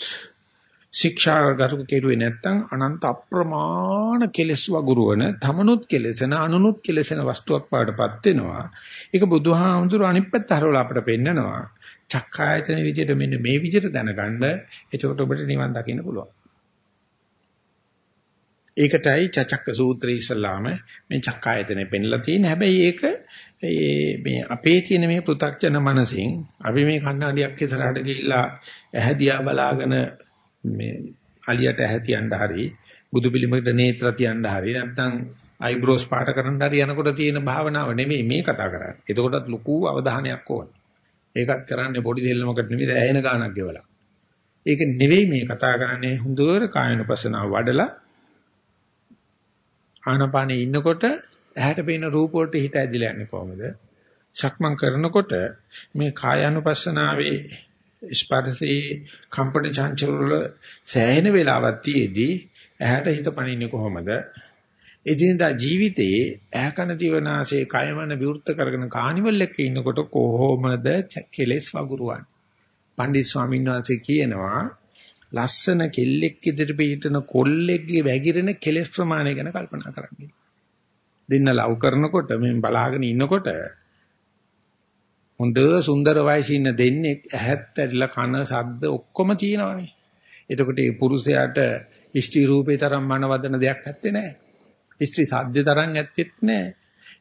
ශික්ෂාගරුක කෙරුවේ නැත්නම් අනන්ත අප්‍රමාණ කෙලෙස් වගුරුවන තමනුත් කෙලෙසන අනුනුත් කෙලෙසන වස්තුවක් පාඩපත් වෙනවා. ඒක බුදුහාමුදුර අනිත් පැත්ත හරවලා අපිට පෙන්නනවා. චක්කායතන විදිහට මෙන්න මේ විදිහට දැනගන්න එතකොට ඔබට නිවන් දකින්න පුළුවන්. ඒකටයි චචක්ක සූත්‍රයේ ඉස්සලාම මේ චක්කායතනෙ පෙන්ලා තියෙන්නේ. හැබැයි ඒක මේ අපේ තියෙන මේ පෘ탁ජන මනසින් අපි මේ කණ්ණාඩියක් ඉස්සරහට ගිහිල්ලා ඇහැදියා බලාගෙන මේ අලියට ඇහැ තියන්න හරි බුදු පිළිමකට නේත්‍ර තියන්න හරි නැත්නම් අයිබ්‍රෝස් පාට කරන්න හරි යනකොට තියෙන භාවනාව නෙමෙයි මේ කතා කරන්නේ. එතකොටත් ලොකු අවධානයක් ඕන. ඒකත් කරන්නේ පොඩි දෙල්ලමකට නෙමෙයි ඇහෙන ගානක් ගෙවලා. ඒක නෙවෙයි මේ කතා කරන්නේ හොඳට කායනුපසනාව වඩලා ආනපානේ ඉන්නකොට ඇහැට පේන රූප වලට හිත ඇදිලා යන්නේ කොහොමද? සක්මන් කරනකොට මේ කායानुපස්සනාවේ ස්පර්ශේ කම්පන චංචල වල සෑහෙන වෙලාවක් තියේදී ඇහැට හිත පනින්නේ කොහොමද? එදිනදා ජීවිතයේ ඇහැ කන දිවනාසේ කයමන විවෘත කරගෙන කානිවල් එකක ඉන්නකොට කොහොමද කෙලෙස් වගුරුවන්නේ? පණ්ඩිත් ස්වාමීන් වහන්සේ කියනවා ලස්සන කෙල්ලෙක් ඉදිරියට පිටන කොල්ලෙක්ගේ වැగిරෙන කෙලෙස් ප්‍රමාණය ගැන කල්පනා කරන්න. දෙන්න ලව් කරනකොට මම බලාගෙන ඉන්නකොට හොඳ සුන්දර වයසේ ඉන්න දෙන්නේ ඇහත් ඇරිලා කන ශබ්ද ඔක්කොම තියෙනවානේ. එතකොට මේ පුරුෂයාට ස්ත්‍රී රූපේ තරම් මනවදන දෙයක් නැත්තේ නෑ. ස්ත්‍රී සාධ්‍ය තරම් ඇත්තෙත් නෑ.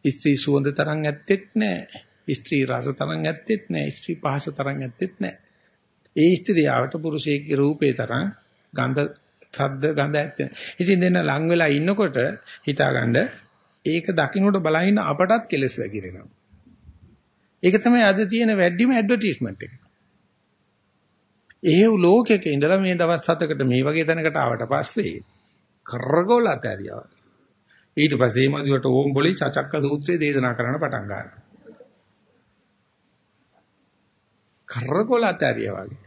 ස්ත්‍රී සුවඳ තරම් ඇත්තෙත් නෑ. ස්ත්‍රී රස තරම් ඇත්තෙත් නෑ. ස්ත්‍රී පහස තරම් ඇත්තෙත් නෑ. ඒ ස්ත්‍රියවට පුරුෂයෙක්ගේ රූපේ තරම් ගඳ සද්ද ගඳ ඇත්තේ. ඉතින් දෙන්න ලං වෙලා ඉන්නකොට හිතාගන්න ඒක දකින්නට බලහින්න අපටත් කෙලස් වැగిරෙනවා. ඒක තමයි අද තියෙන වැඩිම ඇඩ්වර්ටයිස්මන්ට් එක. එහෙව් ලෝකයක ඉඳලා මේ දවස් හතකට මේ වගේ තැනකට ආවට පස්සේ කරගෝල අතරියව. ඊට පස්සේ මදිවට ඕම් බොලි චචක්ක සූත්‍රය දේශනා කරන්න පටන් ගන්නවා. කරගෝල අතරිය වගේ.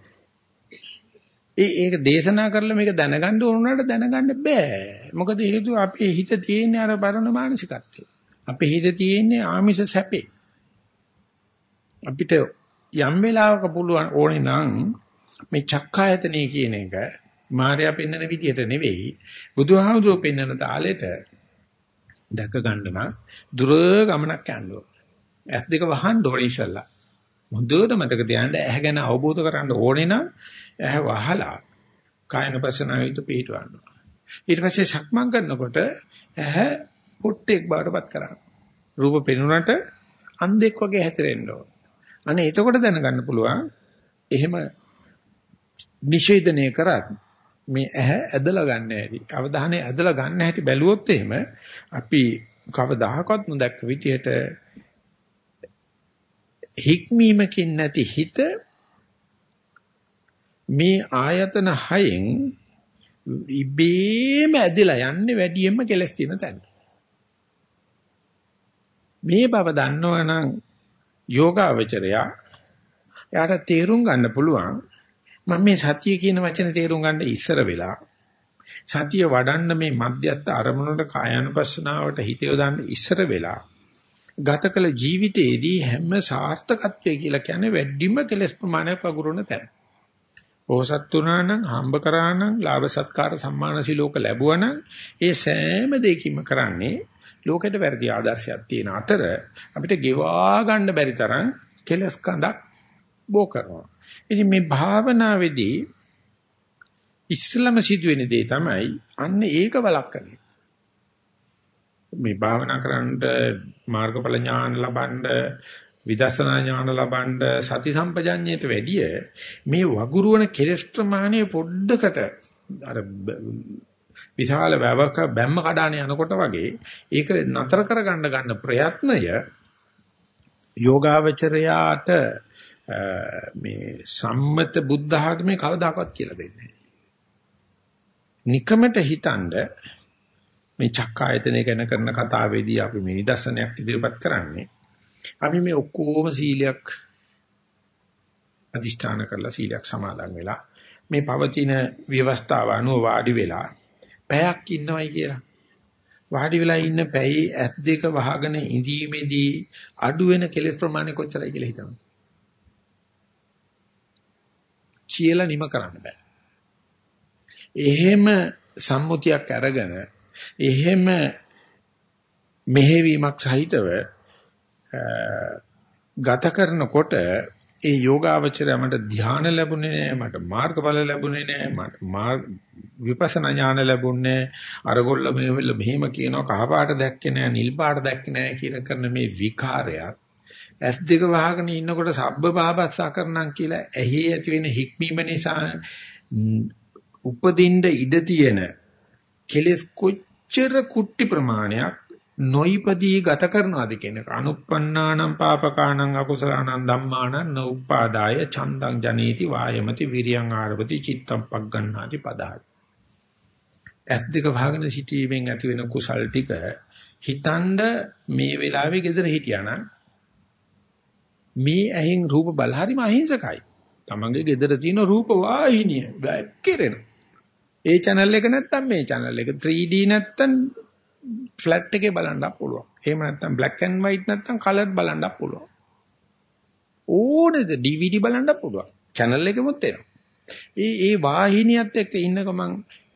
ඒ ඒක දේශනා කරලා මේක දැනගන්න ඕන උනාට දැනගන්න බෑ. මොකද හේතුව අපේ හිත තියෙන්නේ අර පරණ මානසිකත්වය. අපේ හිත තියෙන්නේ ආමිෂ සැපේ. අපිට යම් වෙලාවක පුළුවන් ඕනේ නම් මේ චක්කායතනෙ කියන එක මාර්යා පෙන්වන විදියට නෙවෙයි බුදුහාමුදුරුවෝ පෙන්වන තාලෙට දැක ගන්න නම් දුර ගමනක් යන්න ඕන. ඇස් දෙක වහන්න ඕනේ ඉස්සල්ලා. හොඳට මතක තියාගන්න ඇහැ ගැන අවබෝධ කරගන්න ඕනේ නම් ඇහැ වහලා කායනපසනාවිත පිටවන්න. ඊට පස්සේ සක්මන් කරනකොට ඇහැ පොට්ටෙක් බවටපත් කරන්න. රූප පෙනුනට අන්ධෙක් වගේ හැතරෙන්න ඕන. අනේ එතකොට දැනගන්න පුළුවන් එහෙම නිෂේධනය කරත් මේ ඇහැ ඇදලා ගන්න හැටි අවධානය ඇදලා ගන්න හැටි බැලුවොත් එහෙම අපි කවදාහකවත් නොදැක්ක විදිහට හික්මීමකින් නැති හිත මේ ආයතන හයෙන් ඉබේම ඇදලා යන්නේ වැඩියෙන්ම කෙලස් තියෙන තැන. මේ බව දන්නවනම් යෝගාවචරයා එයාට තේරුම් ගන්න පුළුවන් මම මේ සතිය කියන වචනේ තේරුම් ගන්න ඉස්සර වෙලා සතිය වඩන්න මේ මධ්‍යස්ථ අරමුණට කායानुපස්සනාවට හිත යොදන්න ඉස්සර වෙලා ගත කළ ජීවිතයේදී හැම සාර්ථකත්වය කියලා කියන්නේ වැඩිම කෙලස් ප්‍රමාණයක් වගුරුන තැන. පොහසත් වුණා නම් හම්බ කරා නම් ලාභ සත්කාර සම්මාන සිලෝක ලැබුවා නම් ඒ සෑම දෙයකින්ම කරන්නේ ලෝකෙට වැරදි ආදර්ශයක් තියෙන අතර අපිට ගෙවා ගන්න බැරි තරම් කෙලස් කඳක් බෝ කරනවා. ඉතින් මේ භාවනාවේදී ඉස්ලාම සිදුවෙන දේ තමයි අන්න ඒක වළක්වන්නේ. මේ භාවනා කරන්නට මාර්ගඵල ඥාන ලබන්න විදර්ශනා ඥාන ලබන්න සති සම්පජඤ්ඤයට වැඩිය මේ වගුරුවන කෙලස් ප්‍රමාණය පොඩ්ඩකට අර විශාල වැවක බැම්ම කඩාන යනකොට වගේ ඒක නතර කරගන්න ගන්න ප්‍රයත්නය යෝගාවචරයාට මේ සම්මත බුද්ධ ආගමේ කවදාකවත් කියලා දෙන්නේ නැහැ. නිකමට හිතනද මේ චක්කායතනය ගැන කරන කතාවේදී අපි මේ නිදර්ශනයක් ඉදිරිපත් කරන්නේ. අපි මේ ඔක්කොම සීලයක් අදිෂ්ඨාන කරලා සීලයක් සමාදන් වෙලා මේ පවතින ව්‍යවස්ථාව අනුව වාඩි වෙලා පැයක් ඉන්නවයි කියලා. වාඩි වෙලා ඉන්න පැයේ ඇස් දෙක වහගෙන ඉඳීමේදී අඩු වෙන කෙලස් ප්‍රමාණය කොච්චරයි කියලා හිතනවා. කියලා නිම කරන්න බෑ. එහෙම සම්මුතියක් අරගෙන එහෙම මෙහෙවීමක් සහිතව ගත කරනකොට ඒ යෝගාවචරය මට ධ්‍යාන ලැබුණේ නෑ මට මාර්ගඵල ලැබුණේ නෑ මට විපස්සනා ඥාන ලැබුණේ අරගොල්ල මෙහෙම මෙහෙම කියනවා කහ පාට දැක්කේ නෑ නිල් පාට දැක්කේ නෑ කියන කරන මේ විකාරයක් ඇස් දෙක වහගෙන ඉන්නකොට සබ්බ පහපස්සා කරනම් කියලා ඇහි ඇති වෙන හික්මීම නිසා උපදින්න ඉඩ තියෙන කෙලස් කොච්චර කුට්ටි ප්‍රමාණයක් නොයිපදී ගත කරනවාද කියන එක. අනුප්පන්නානම් පාපකානම් අකුසලානම් ධම්මානම් නෝපාදාය චන්දං ජනේති වායමති විරියං ආරවති චිත්තම් පග්ගණ්ණාති පදාති ඇස් දෙක වහගෙන සිටීමෙන් ඇති වෙන කුසල් ටික හිතනද මේ වෙලාවේ gedara හිටියානම් මේ ඇහෙන් රූප බල හරිම අහිංසකයි. තමන්ගේ gedara තියෙන රූප වාහිනිය වැක්කිරෙන ඒ channel එක නැත්තම් මේ channel එක 3D නැත්තම් ෆ්ලැට් එකේ බලන්නත් පුළුවන්. එහෙම නැත්නම් black and white නැත්නම් colored බලන්නත් පුළුවන්. ඕනේද DVD බලන්නත් පුළුවන්. channel එකෙමුත් එනවා. ඒ ඒ වාහිනියත් එක්ක ඉන්න ගමන්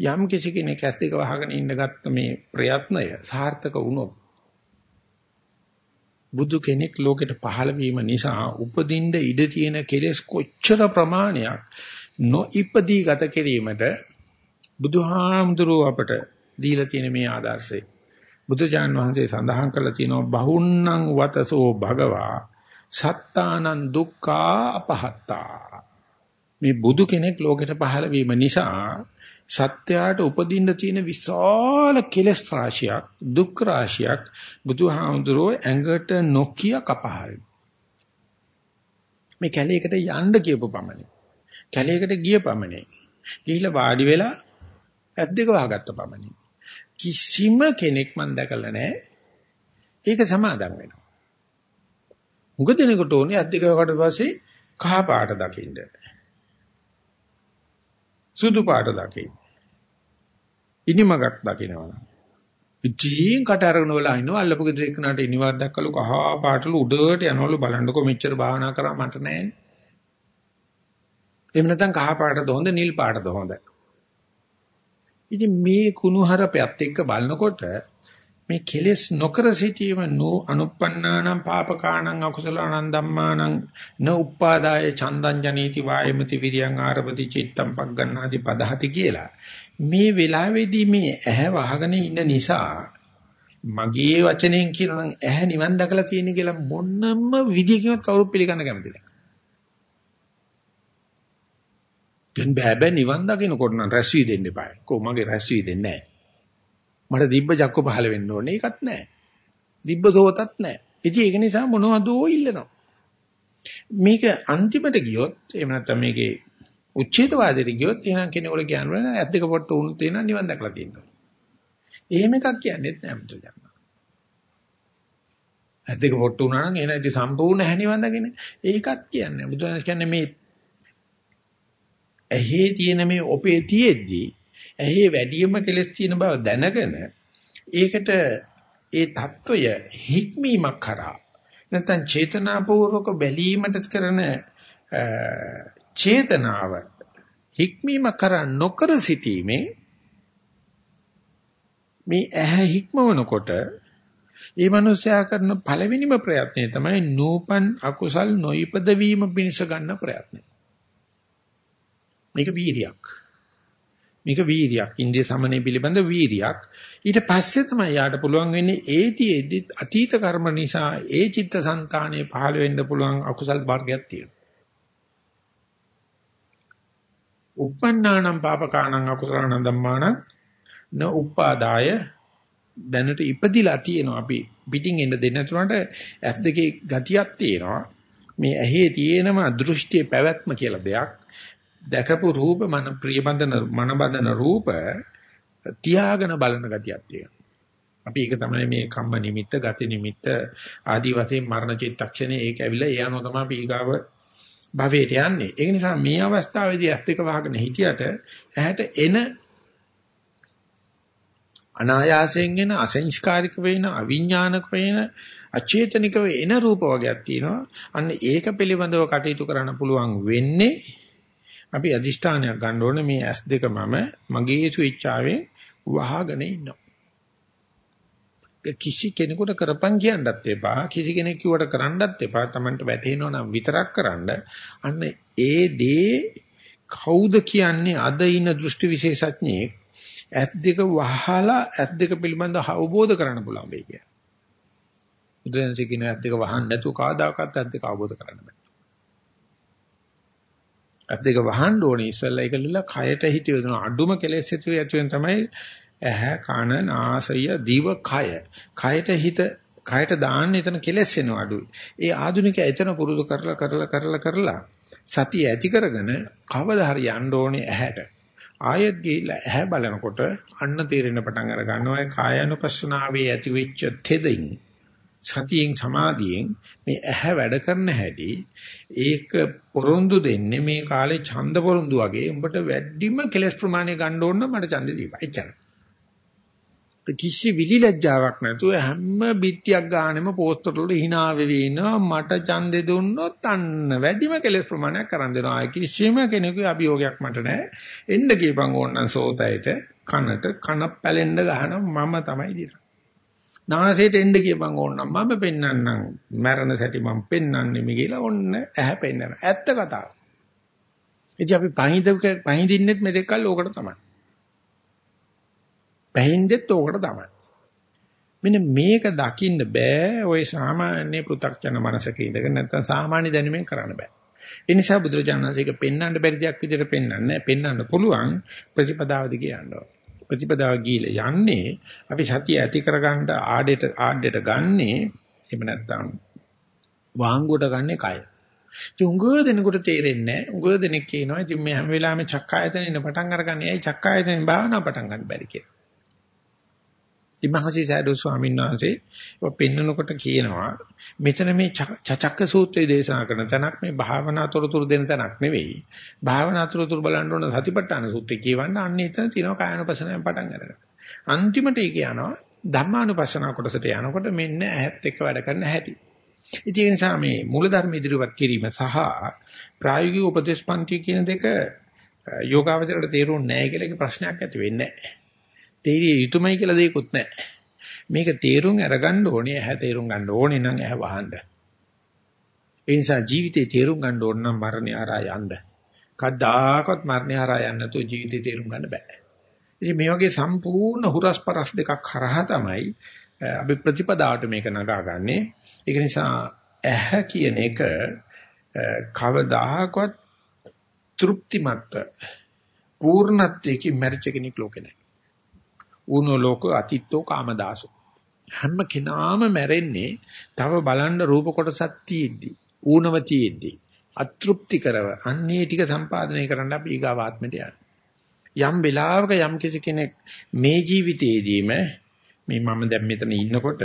යම් කිසි කෙනෙක් ඇස් දෙක වහගෙන ඉන්නගත්ත මේ ප්‍රයත්නය සාර්ථක වුණොත් බුදු කෙනෙක් ලෝකෙට පහළ වීම නිසා උපදින්න ඉඩ තියෙන කෙලෙස් කොච්චර ප්‍රමාණයක් නොඉපදී ගත කිරීමට බුදුහාමුදුරුව අපට දීලා තියෙන මේ ආදර්ශය. බුදුජාන් වහන්සේ සඳහන් කළා තියෙනවා බහුන්නං වතසෝ භගවා සත්තානං දුක්ඛා අපහත්තා. මේ බුදු කෙනෙක් ලෝකෙට පහළ වීම නිසා සත්‍යයට උපදින්න තියෙන විශාල කෙලෙස් රාශියක් දුක් රාශියක් බුදුහාමුදුරෝ ඇඟට නොකිය කපහරින. මේ කැලේකට යන්න කියපු පමණින් කැලේකට ගිය පමණින් ගිහිල්ලා වාඩි වෙලා ඇද්දක වහගත්ත පමණින් කිසිම කෙනෙක් මම දැකලා නැහැ. ඒක සමාදම් වෙනවා. මුග දිනකට ඕනේ අද්දිකවකට පස්සේ කහ පාට දකින්න. සුදු පාට දකින්න. ඉනිමගක් දකින්නවා. ඉතින් කට අරගෙන වෙලා ඉන්නවා අල්ලපු ගෙදර එක්කනට ඉනිවක් දැක්කලු කහ පාටලු උඩට යනවලු බලන්නකෝ මෙච්චර භාවනා කරා මට නෑනේ. එහෙම නැත්නම් කහ පාටද හොඳ නිල් පාටද හොඳ? ඉතින් මේ කුණුහරපයත් එක්ක බලනකොට මේ කෙලෙස් නොකර සිටීම නෝ අනුප්පන්නානම් පාපකාණං අකුසලාණං ධම්මානං න උපාදාය චන්දං ජනීති වායමති විරියං ආරපති චිත්තම් පග්ගණ්ණාති පදහති කියලා. මේ වෙලාවේදී මේ ඇහැ වහගෙන ඉන්න නිසා මගේ වචනෙන් කියනනම් ඇහැ නිවන් දැකලා තියෙන කියලා මොනම විදියකින්වත් කවුරු පිළිගන්න කැමති නැහැ. දැන් බෑ බෑ නිවන් දකින්නකොට නම් රැස් වී දෙන්න එපායි. කො මගේ රැස් වී දෙන්නේ නැහැ. මට දිබ්බ ජක්ක පහල වෙන්න ඕනේ. ඒකත් නැහැ. දිබ්බ සෝතත් නැහැ. ඉතින් ඒක නිසා මොනවදෝ ඉල්ලනවා. මේක අන්තිමට ගියොත් එහෙම නැත්නම් මේකේ උච්ඡේදවාදයට ගියොත් එහෙනම් කෙනෙකුට කියනවා ඇත් දෙක පොට්ට උණු තේන නිවන් දැකලා තියෙනවා. එහෙම එකක් කියන්නේත් නැහැ මුතු ජන්න. ඇත් දෙක පොට්ට උනා නම් එහෙනම් ඉතින් සම්පූර්ණ හැනිවන් දකින්නේ. ඒකත් කියන්නේ. බුදුන් කියන්නේ මේ ඇහි තියෙන මේ ඔපේ තියෙද්දී ඇහි වැඩියම කෙලස් තියෙන බව දැනගෙන ඒකට ඒ తত্ত্বය හික්මීමක් කරා නැත්නම් චේතනාපූර්වක බැලීමට කරන චේතනාව හික්මීම කරා නොකර සිටීමේ මේ ඇහැ හික්මවනකොට ඒ මනුස්සයා කරන පළවෙනිම ප්‍රයත්නය තමයි නූපන් අකුසල් නොයිපද වීම පිණිස ගන්න ප්‍රයත්නය. මේක වීරියක්. මේක වීරියක්. ඉන්දිය සමනය පිළිබඳ වීරියක්. ඊට පස්සේ තමයි යාට පුළුවන් වෙන්නේ ඒතිෙදි අතීත කර්ම නිසා ඒ චිත්තසංතානයේ පහළ වෙන්න පුළුවන් අකුසල් වර්ගයක් තියෙනවා. uppannānaṁ pāpakānaṁ akusalaṇaṁ dhammānaṁ න උපාදාය දැනට ඉපදිලා තියෙනවා අපි පිටින් එන්න දෙන්න තුනට ඇස් දෙකේ ගතියක් තියෙනවා මේ ඇහි තියෙනම දෘෂ්ටියේ පැවැත්ම කියලා දෙයක් දැකපු රූප මන ප්‍රියබන්ධන මන බඳන රූප තියාගෙන බලන ගතියක් තියෙනවා. අපි ඒක තමයි මේ කම්ම නිමිත්ත, ගති නිමිත්ත ආදී වශයෙන් මරණ චිත්තක්ෂණේ ඒක ඇවිල්ලා ඒ අනුව තමයි අපි ඊගාව භවයට යන්නේ. ඒක නිසා මේ අවස්ථාවේදී ඇත්ත එක වහගෙන හිටියට ඇහැට එන අනායාසයෙන් එන අසංස්කාරික වෙන අවිඥානික වෙන අචේතනික වෙන රූප වර්ගයක් තියෙනවා. අන්න ඒක පිළිබඳව කටයුතු කරන්න පුළුවන් වෙන්නේ අපි අදිෂ්ඨානයක් ගන්න ඕනේ මේ ඇස් දෙක මම මගේ ස්විච්චාවෙන් වහගෙන ඉන්නවා. කිසි කෙනෙකුට කරපන් කියන්නත් එපා කිසි කෙනෙක් කිව්වට කරන්නත් එපා Tamanට වැටෙනවා නම් විතරක් කරන්න අන්න ඒ දේ කවුද කියන්නේ අද ඉන්න දෘෂ්ටි විශේෂඥයෙක් ඇත් දෙක වහලා ඇත් දෙක පිළිබඳව අවබෝධ කරගන්න පුළුවන් වෙයි කිය. බුදුන්සේ කියන ඇත් දෙක වහන්න නැතුව කාදාකත් ඇත් දෙක අවබෝධ කරගන්න බෑ. ඇත් දෙක වහන්න ඕනේ ඉස්සෙල්ලා ඒකලilla කයට හිතියන අඩුම කෙලෙස් ඇති වෙන තමයි ඇහැ කන නාසය දිව කය. කයට හිත කයට දාන්න එතන කෙලෙස් වෙනවා අඩුයි. ඒ ආධුනිකයා එතන පුරුදු කරලා කරලා කරලා කරලා සතිය ඇති කරගෙන කවදා හරි යන්න ඕනේ ඇහැට. ආයෙත් ගිහිල්ලා ඇහැ බලනකොට අන්න තීරෙන පටන් අර ගන්නවා කායानुපස්සනාවේ ඇති වෙච්ච තෙදින් සතියෙන් සමාධියෙන් මේ ඇහැ වැඩ කරන හැටි ඒක පොරොන්දු දෙන්නේ මේ කාලේ ඡන්ද පොරොන්දු වගේ උඹට වැඩිම කෙලස් ප්‍රමාණය ගන්න ඕන මට ඡන්ද දීපන්. එච්චරයි කිසි විලිලැජ්ජාවක් නැතුව හැම බිත්තියක් ගානෙම පෝස්ටර් වල hina වෙවි ඉනවා මට ඡන්දෙ දුන්නොත් අන්න වැඩිම කෙලෙස් ප්‍රමාණයක් කරන් දෙනවා. ආයි කිසිම කෙනෙකුගේ අභියෝගයක් මට නැහැ. එන්න කියපන් ඕනනම් සෝතයට කනට කන පැලෙන්න ගහන මම තමයි දින නාසයට එන්න කියපන් ඕනනම් මම පෙන්වන්නම් මරණ සැටි මම පෙන්වන්නේ මේ කියලා ඔන්න ඇහැ පෙන්වන ඇත්ත කතාව ඉතින් අපි පහින්ද පහින්දින්නෙත් මෙතෙක්කල් ඕකට තමයි පැහින්දෙත් ඕකට තමයි. මෙන්න මේක දකින්න බෑ ওই සාමාන්‍ය පෘථග්ජන මනසක ඉඳගෙන නැත්නම් සාමාන්‍ය දැනුමෙන් කරන්න බෑ. ඒ නිසා බුදුරජාණන්සේක පෙන්වන්න බැරි දෙයක් විදිහට පෙන්වන්නේ පෙන්වන්න පුළුවන් ප්‍රතිපදාවද කියනවා. ප්‍රතිපදාව ගිහිල්ලා යන්නේ අපි සතිය ඇති කරගන්න ආඩේට ආඩේට ගන්නේ එහෙම නැත්නම් වාංගුවට ගන්නේ කය. ඉතින් උඟ දෙනකොට තේරෙන්නේ නැහැ. උඟ දෙනෙක් කියනවා ඉතින් මේ හැම වෙලාවෙම චක්කායතනෙ පටන් අරගන්නේ. ඇයි චක්කායතනෙන් භාවනා පටන් ගන්න බැරි කියලා. ඉමහසි සයඩෝ ස්වාමීන් වහන්සේ ඔය පෙන්නකොට කියනවා මෙතන මේ චචක්ක සූත්‍රයේ දේශනා කරන තැනක් මේ භාවනා තොරතුරු දෙන තැනක් නෙවෙයි. භාවනා තොරතුරු බලන්න ඕන සතිපට්ඨාන සූත්‍රය කියවන්න අන්න එතන තියෙනවා කායනුපසනාවෙන් පටන් ගන්න. අන්තිමට ඒ කියනවා ධම්මානුපස්සනා කොටසට යනකොට මෙන්න ඇහත් එක්ක වැඩ කරන හැටි. ඉතින් ඒ නිසා මේ මූලධර්ම ඉදිරිපත් කිරීම සහ ප්‍රායෝගික උපදේශපන්ති කියන දෙක යෝගාවචරයට තේරුම් නැහැ කියලා ප්‍රශ්නයක් ඇති වෙන්නේ නැහැ. තේරිය යුතුමයි කියලා දෙයක්වත් නැහැ. මේක තේරුම් අරගන්න ඕනේ ඇහැ තේරුම් ගන්න ඕනේ නම් ඇහැ වහන්න. ඒ නිසා ජීවිතේ තේරුම් ගන්න ඕන නම් මරණය හරහා යන්න. කවදාකවත් මරණය හරහා යන්න නැතුව ජීවිතේ තේරුම් ගන්න බෑ. ඉතින් මේ වගේ සම්පූර්ණ හුරස්පරස් දෙකක් හරහා තමයි අපි ප්‍රතිපදාවට මේක නගාගන්නේ. ඒක නිසා ඇහැ කියන එක කවදාකවත් තෘප්තිමත් පූර්ණත්වයකින් මැරිච්ච කෙනෙක් ලෝකේ නැහැ. ඌනෝ ලෝක අතිත්තෝ කාමදාසෝ. හැම කෙනාම මැරෙන්නේ තව බලන්න රූප කොටසක් තියෙද්දි ඌනව තියෙද්දි අතෘප්ති කරව. අන්නේ ටික සම්පාදනය කරන්න අපි ඊගාවාත්මයට යන්න. යම් වෙලාවක යම් කිසි කෙනෙක් මේ ජීවිතයේදීම මේ මම දැන් මෙතන ඉන්නකොට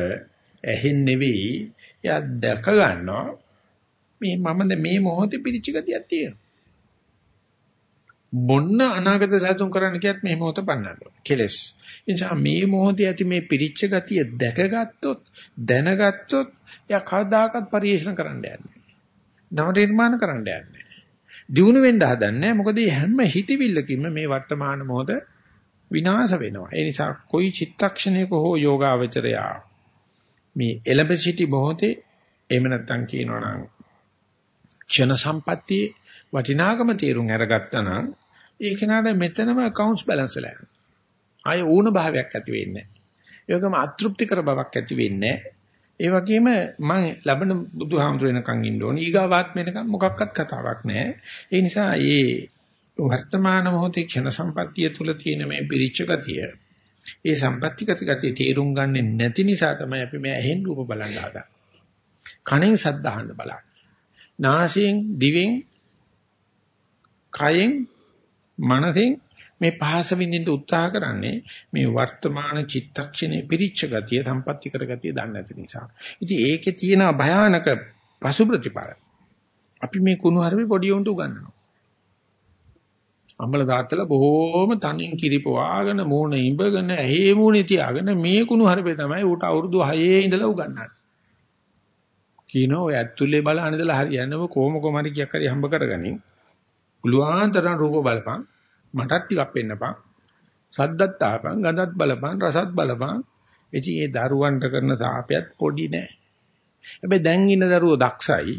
ඇහෙන් නෙවෙයි එයා දැක ගන්නවා. මේ මම මේ මොහොතේ පිරිච්ච ගතියක් තියෙනවා. මොන්න අනාගත සැලසුම් කරන්න කියත් මේ මොහොත පන්නන්න කෙලස්. ඒ නිසා මේ මොහොතේ ඇති මේ පිරිච්ච ගතිය දැකගත්තොත් දැනගත්තොත් එයා කවදාකවත් පරිේෂණ කරන්න යන්නේ නව නිර්මාණ කරන්න යන්නේ දිනු වෙන්න හදන්නේ මොකද හැම හිතවිල්ලකින්ම මේ වර්තමාන මොහොත විනාශ වෙනවා. ඒ නිසා કોઈ චිත්තක්ෂණයක හෝ යෝගාවචරයා මේ එලබ සිටි මොහොතේ එහෙම නැත්නම් කියනවා නම් ක්ෂණ සම්පත්තියේ වටිනාකම තේරුම් අරගත්තා නම් ඒ කෙනාට මෙතනම accounts balance වෙලා යනවා. ආය ඌණ භාවයක් ඇති වෙන්නේ නැහැ. ඒ වගේම අතෘප්තිකර බවක් ඇති වෙන්නේ නැහැ. ඒ වගේම මම ලබන බුදුහාමුදුර වෙනකන් ඉන්න ඕනේ. ඊගාවාත් වෙනකන් මොකක්වත් කතාවක් නැහැ. ඒ නිසා මේ වර්තමාන මොහොතේ ක්ෂණ සම්පත්තිය තුල තියෙන මේ පිරිච්ච ගතිය ඒ සම්පත්‍තිගත ගතිය තේරුම් ගන්නේ නැති නිසා තමයි අපි මේ ඇහෙන් රූප බලන්න හදන්නේ. කනෙන් සද්ද අහන්න බලන්නේ. නාසයෙන් දිවෙන් කයෙන් මනසෙන් මේ පහස විඳින්න උත්සාහ කරන්නේ මේ වර්තමාන චිත්තක්ෂණේ පිරිච්ච ගතිය සම්පත්‍ති කර ගතිය දන්නේ නැති නිසා. ඉතින් ඒකේ තියෙන භයානක පසු ප්‍රතිපල. අපි මේ කුණු හරි පොඩි උන්ට උගන්වනවා. අම්මල දාත්තලා බොහෝම තනින් කිරිපවාගෙන මූණ ඉඹගෙන ඇහි මූණේ තියාගෙන මේ කුණු හරි තමයි ඌට අවුරුදු 6 ඉඳලා උගන්වන්නේ. කියනවා ඔය ඇතුලේ බලන ඉඳලා හරියන්නේ කොහොම කොහම හරි කියක් හරි හම්බ කරගනින්. පුළුවන් තරම් රූප බලපන්. මටත් ටිකක් පෙන්නපන්. සද්දත් ආපන්, ගඳත් බලපන්, රසත් බලපන්. ඉතින් ඒ දරුවන්ට කරන සාපයත් පොඩි නෑ. හැබැයි දැන් ඉන්න දරුවෝ දක්ෂයි.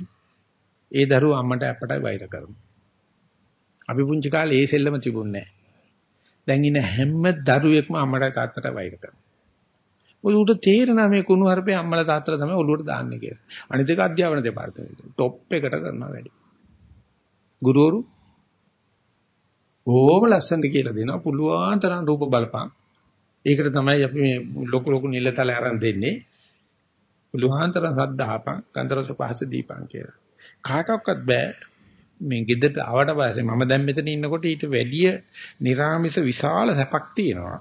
ඒ දරුවෝ අම්මට අප්පටයි වෛර කරනවා. අපි පුංචි කාලේ ඒ සෙල්ලම තිබුණේ නෑ. දැන් ඉන්න හැම දරුවෙක්ම අම්මට තාත්තට වෛර කරනවා. ඔය උට තේරෙනා මේ කුණු හarpේ අම්මලා තාත්තලා තමයි ඔලුවට දාන්නේ කියලා. අනිත් එක අධ්‍යාපන දෙපාර්තමේන්තුව. টොප් එකට කරනවා වැඩි. ගුරුවරු ඕම ලස්සනට කියලා දෙනවා පුළුවන් තරම් රූප බලපං. ඒකට තමයි අපි මේ ලොකු ලොකු නිලතල අරන් දෙන්නේ. පුළුවන් තරම් සද්ධාපං, ගන්ධරස පහස දීපං කියලා. කාටවත් බෑ මේ ගෙදරට ආවට පස්සේ මම දැන් මෙතන ඉන්නකොට ඊට වැඩිය निराமிස විශාල සැපක් තියෙනවා.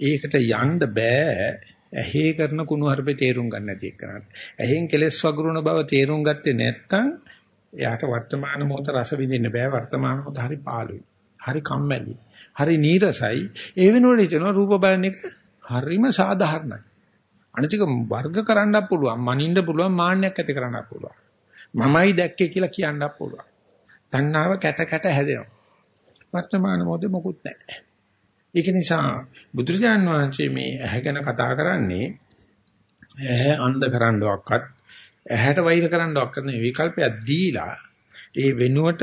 ඒකට යන්න බෑ. ඇහි කරන කුණු හර්පේ තේරුම් ගන්න නැති එකනට. ඇහෙන් කෙලස් වගුරුන බව තේරුම් ගත්තේ නැත්නම් එයාට වර්තමාන මොහොත රස විඳින්න බෑ. වර්තමාන මොහොත හරි පාළුයි. හරි කම්මැලි. හරි නීරසයි. ඒ වෙනුවට හිතනවා රූප බලන එක හරිම සාධාරණයි. අනිතික වර්ග කරන්නත් පුළුවන්. මනින්න පුළුවන්. මාන්නයක් ඇති කරන්නත් පුළුවන්. මමයි දැක්කේ කියලා කියන්නත් පුළුවන්. තණ්හාව කැට කැට හැදෙනවා. වර්තමාන මොහොතේ මොකුත් නැහැ. ඒක නිසා බුදුරජාන් වහන්සේ මේ ඇහැ ගැන කතා කරන්නේ ඇහැ අන්ධ කරන්නවක්වත් ඇහැට වෛර කරන්නවක් කරන විකල්පයක් දීලා ඒ වෙනුවට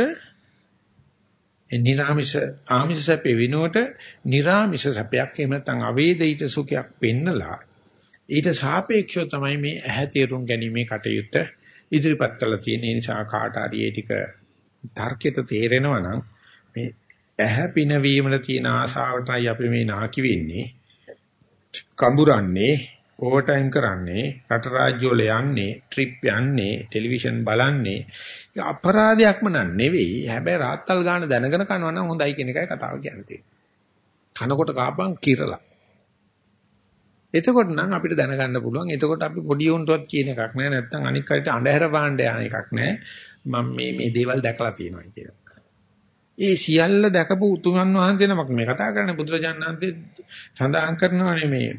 ඒ නිර්ාමිෂ ආමිෂ සැපේ වෙනුවට නිර්ාමිෂ සැපයක් එහෙම නැත්නම් අවේදිත සුඛයක් පෙන්නලා ඊට සාපේක්ෂව තමයි මේ ඇහැ තේරුම් ගැනීමේ කටයුත්ත ඉදිරිපත් කළා තියෙන නිසා කාට හරි ඒ ටික තර්කයට තේරෙනවා නම් මේ ඇහැ පිනවීමල තියෙන ආශාවටයි අපි මේ නාකි වෙන්නේ. කඹුරන්නේ, ඕවර් ටයිම් කරන්නේ, රට රාජ්‍ය වල යන්නේ, ට්‍රිප් යන්නේ, ටෙලිවිෂන් බලන්නේ. ඒක අපරාධයක්ම නෙවෙයි. හැබැයි රාත්තල් ගන්න දැනගෙන කනවා නම් හොඳයි කියන එකයි කතාව කියන්නේ. කනකොට කාපන් කිරලා. එතකොට නම් අපිට දැනගන්න පුළුවන්. එතකොට අපි පොඩි උන්ටවත් කියන එකක් නෑ. නැත්තම් අනික් කයට අඳුර පාණ්ඩ යන එකක් නෑ. මම මේ මේ දේවල් දැකලා තියෙනවා කියලා. ඒ සියල්ල දැකපු උතුමන් වහන්සේ නමක් මේ කතා කරන්නේ බුදුරජාණන් වහන්සේ සඳහන් කරනවානේ මේ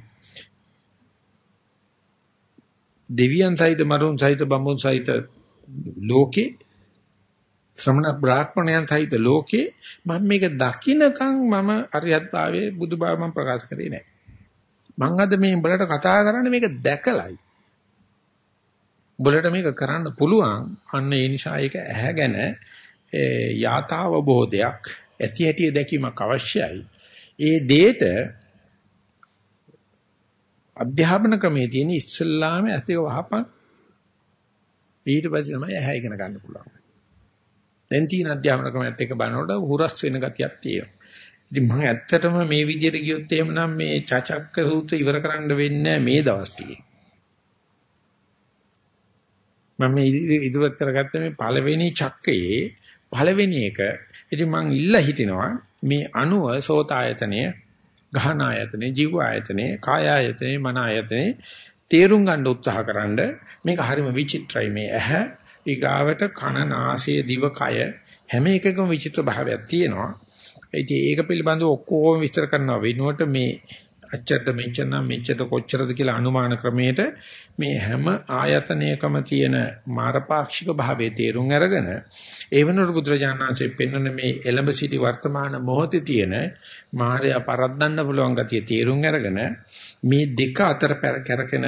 දෙවියන් සහිත මරුන් සහිත බඹුන් සහිත ලෝකේ ශ්‍රමණ බ්‍රාහ්මණයන් සහිත ලෝකේ මම මේක දකින්නකම් මම අරියත් භාවයේ බුදුබව මම ප්‍රකාශ කරේ නැහැ. මම අද මේ උඹලට කතා කරන්නේ මේක දැකලයි. උඹලට මේක කරන්න පුළුවන්. අන්න ඒ නිසා ඒක ඇහැගෙන යථාව බෝධයක් ඇති හැටි දැකීමක් අවශ්‍යයි. ඒ දෙයට අධ්‍යාපන ක්‍රමයේ තියෙන ඉස්සල්ලාම ඇතිව වහපන් ඊට පස්සේ තමයි ඇහැ ඉගෙන ගන්න පුළුවන්. දැන් තියෙන අධ්‍යාපන ක්‍රමයත් එක්ක බලනකොට හුරස් වෙන ගතියක් තියෙනවා. ඉතින් මම ඇත්තටම මේ විදිහට ගියොත් එහෙමනම් මේ චචක්ක සූත්‍ර ඉවර කරන්න වෙන්නේ මේ දවස් ටිකේ. මම ඉදිරියට කරගත්ත මේ පළවෙනි චක්කයේ පළවෙනි එක ඉතින් මං ඉල්ලා හිටිනවා මේ අණුව සෝත ආයතනය ගහන ආයතනය ජීව ආයතනය කාය ආයතනය මන ආයතනය තේරුම් ගන්න උත්සාහකරනද මේක හරිම විචිත්‍රයි මේ ඇහැ. ඊගාවට කන නාසය දිව කය හැම එකකම විචිත්‍ර භාවයක් තියෙනවා. ඉතින් ඒක පිළිබඳව ඔක්කොම විස්තර කරනවා. වෙනුවට මේ අච්චරද මෙච්චර මෙච්චර කොච්චරද කියලා අනුමාන ක්‍රමයට මේ හැම ආයතනයකම තියෙන මාරපාක්ෂික භාවයේ තේරුම් අරගෙන ඒ වෙනුවට බුදුරජාණන්සේ පෙන්වන මේ එළඹ සිටි වර්තමාන මොහොතේ තියෙන මායя පරද්දන්න පුළුවන් ගතිය තේරුම් අරගෙන මේ දෙක අතර කැරකෙන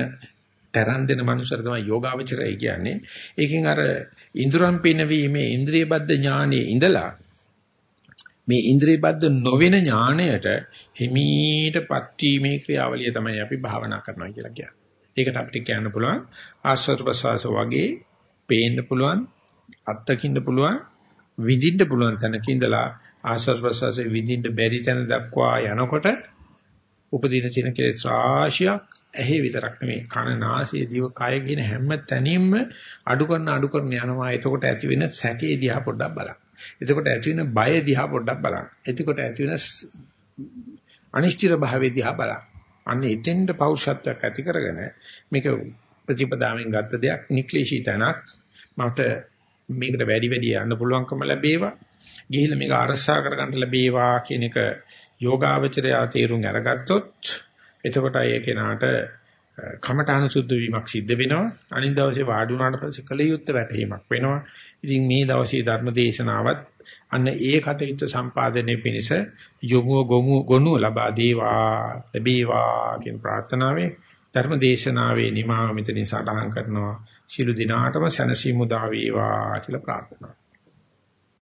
තරන් දෙන මනුස්සර තමයි යෝගාවචරය කියන්නේ. ඒකෙන් අර ඉන්ද්‍රම් පිනවීමේ ඉන්ද්‍රිය බද්ධ ඥානයේ ඉඳලා මේ ඉන්ද්‍රිය බද්ධ නොවන ඥාණයට හිමීටපත් වීමේ ක්‍රියාවලිය තමයි අපි භාවනා කරනවා කියලා කියන්නේ. ඒකට අපිට කියන්න පුළුවන් ආස්වාද ප්‍රසවාස වගේ පේන්න පුළුවන්, අත්දකින්න පුළුවන්, විඳින්න පුළුවන් තැනක ඉඳලා ආස්වාද ප්‍රසවාසයේ විඳින්න බැරි තැන දක්වා යනකොට උපදින චින කෙලෙස් රාශියක් ඇහි විතරක් නෙමෙයි කන නාසය දිව කය කියන හැම තැනින්ම අඩු කරන අඩු කරන යනවා එතකොට ඇති වෙන සැකේ දිහා පොඩ්ඩක් බලන්න එතකොට ඇති වෙන බය දිහා පොඩ්ඩක් බලන්න. එතකොට ඇති වෙන අනිශ්චිත භාවයේ දිහා බලන්න. අන්න එතෙන්ට පෞරුෂත්වයක් ඇති කරගෙන මේක ප්‍රතිපදාවෙන් ගත්ත දෙයක් නික්ලේශී තැනක් මට මේකට වැඩි වැඩි යන්න පුළුවන්කම ලැබේවා. ගිහිල්ලා මේක අරසා කරගන්න ලැබේවා කියන එක යෝගාවචරය තේරුම් අරගත්තොත් එතකොට අය කෙනාට කමඨාන සුද්ධ වීමක් සිද්ධ වෙනවා. අනිත් දවසේ වාඩි වුණාට පස්සේ කල යුත්තේ වැටහීමක් වෙනවා. ඉතින් මේ දවසේ ධර්ම දේශනාවත් අන්න ඒ කටයුත්ත සම්පාදනයේ පිණිස යොමු ගොමු ගොනු ලබා දේවා ලැබේවා කියන ප්‍රාර්ථනාවෙන් ධර්ම දේශනාවේ නිමාව මෙතනින් සටහන් කරනවා. ශිළු දිනාටම සැනසීම උදා වේවා කියලා ප්‍රාර්ථනා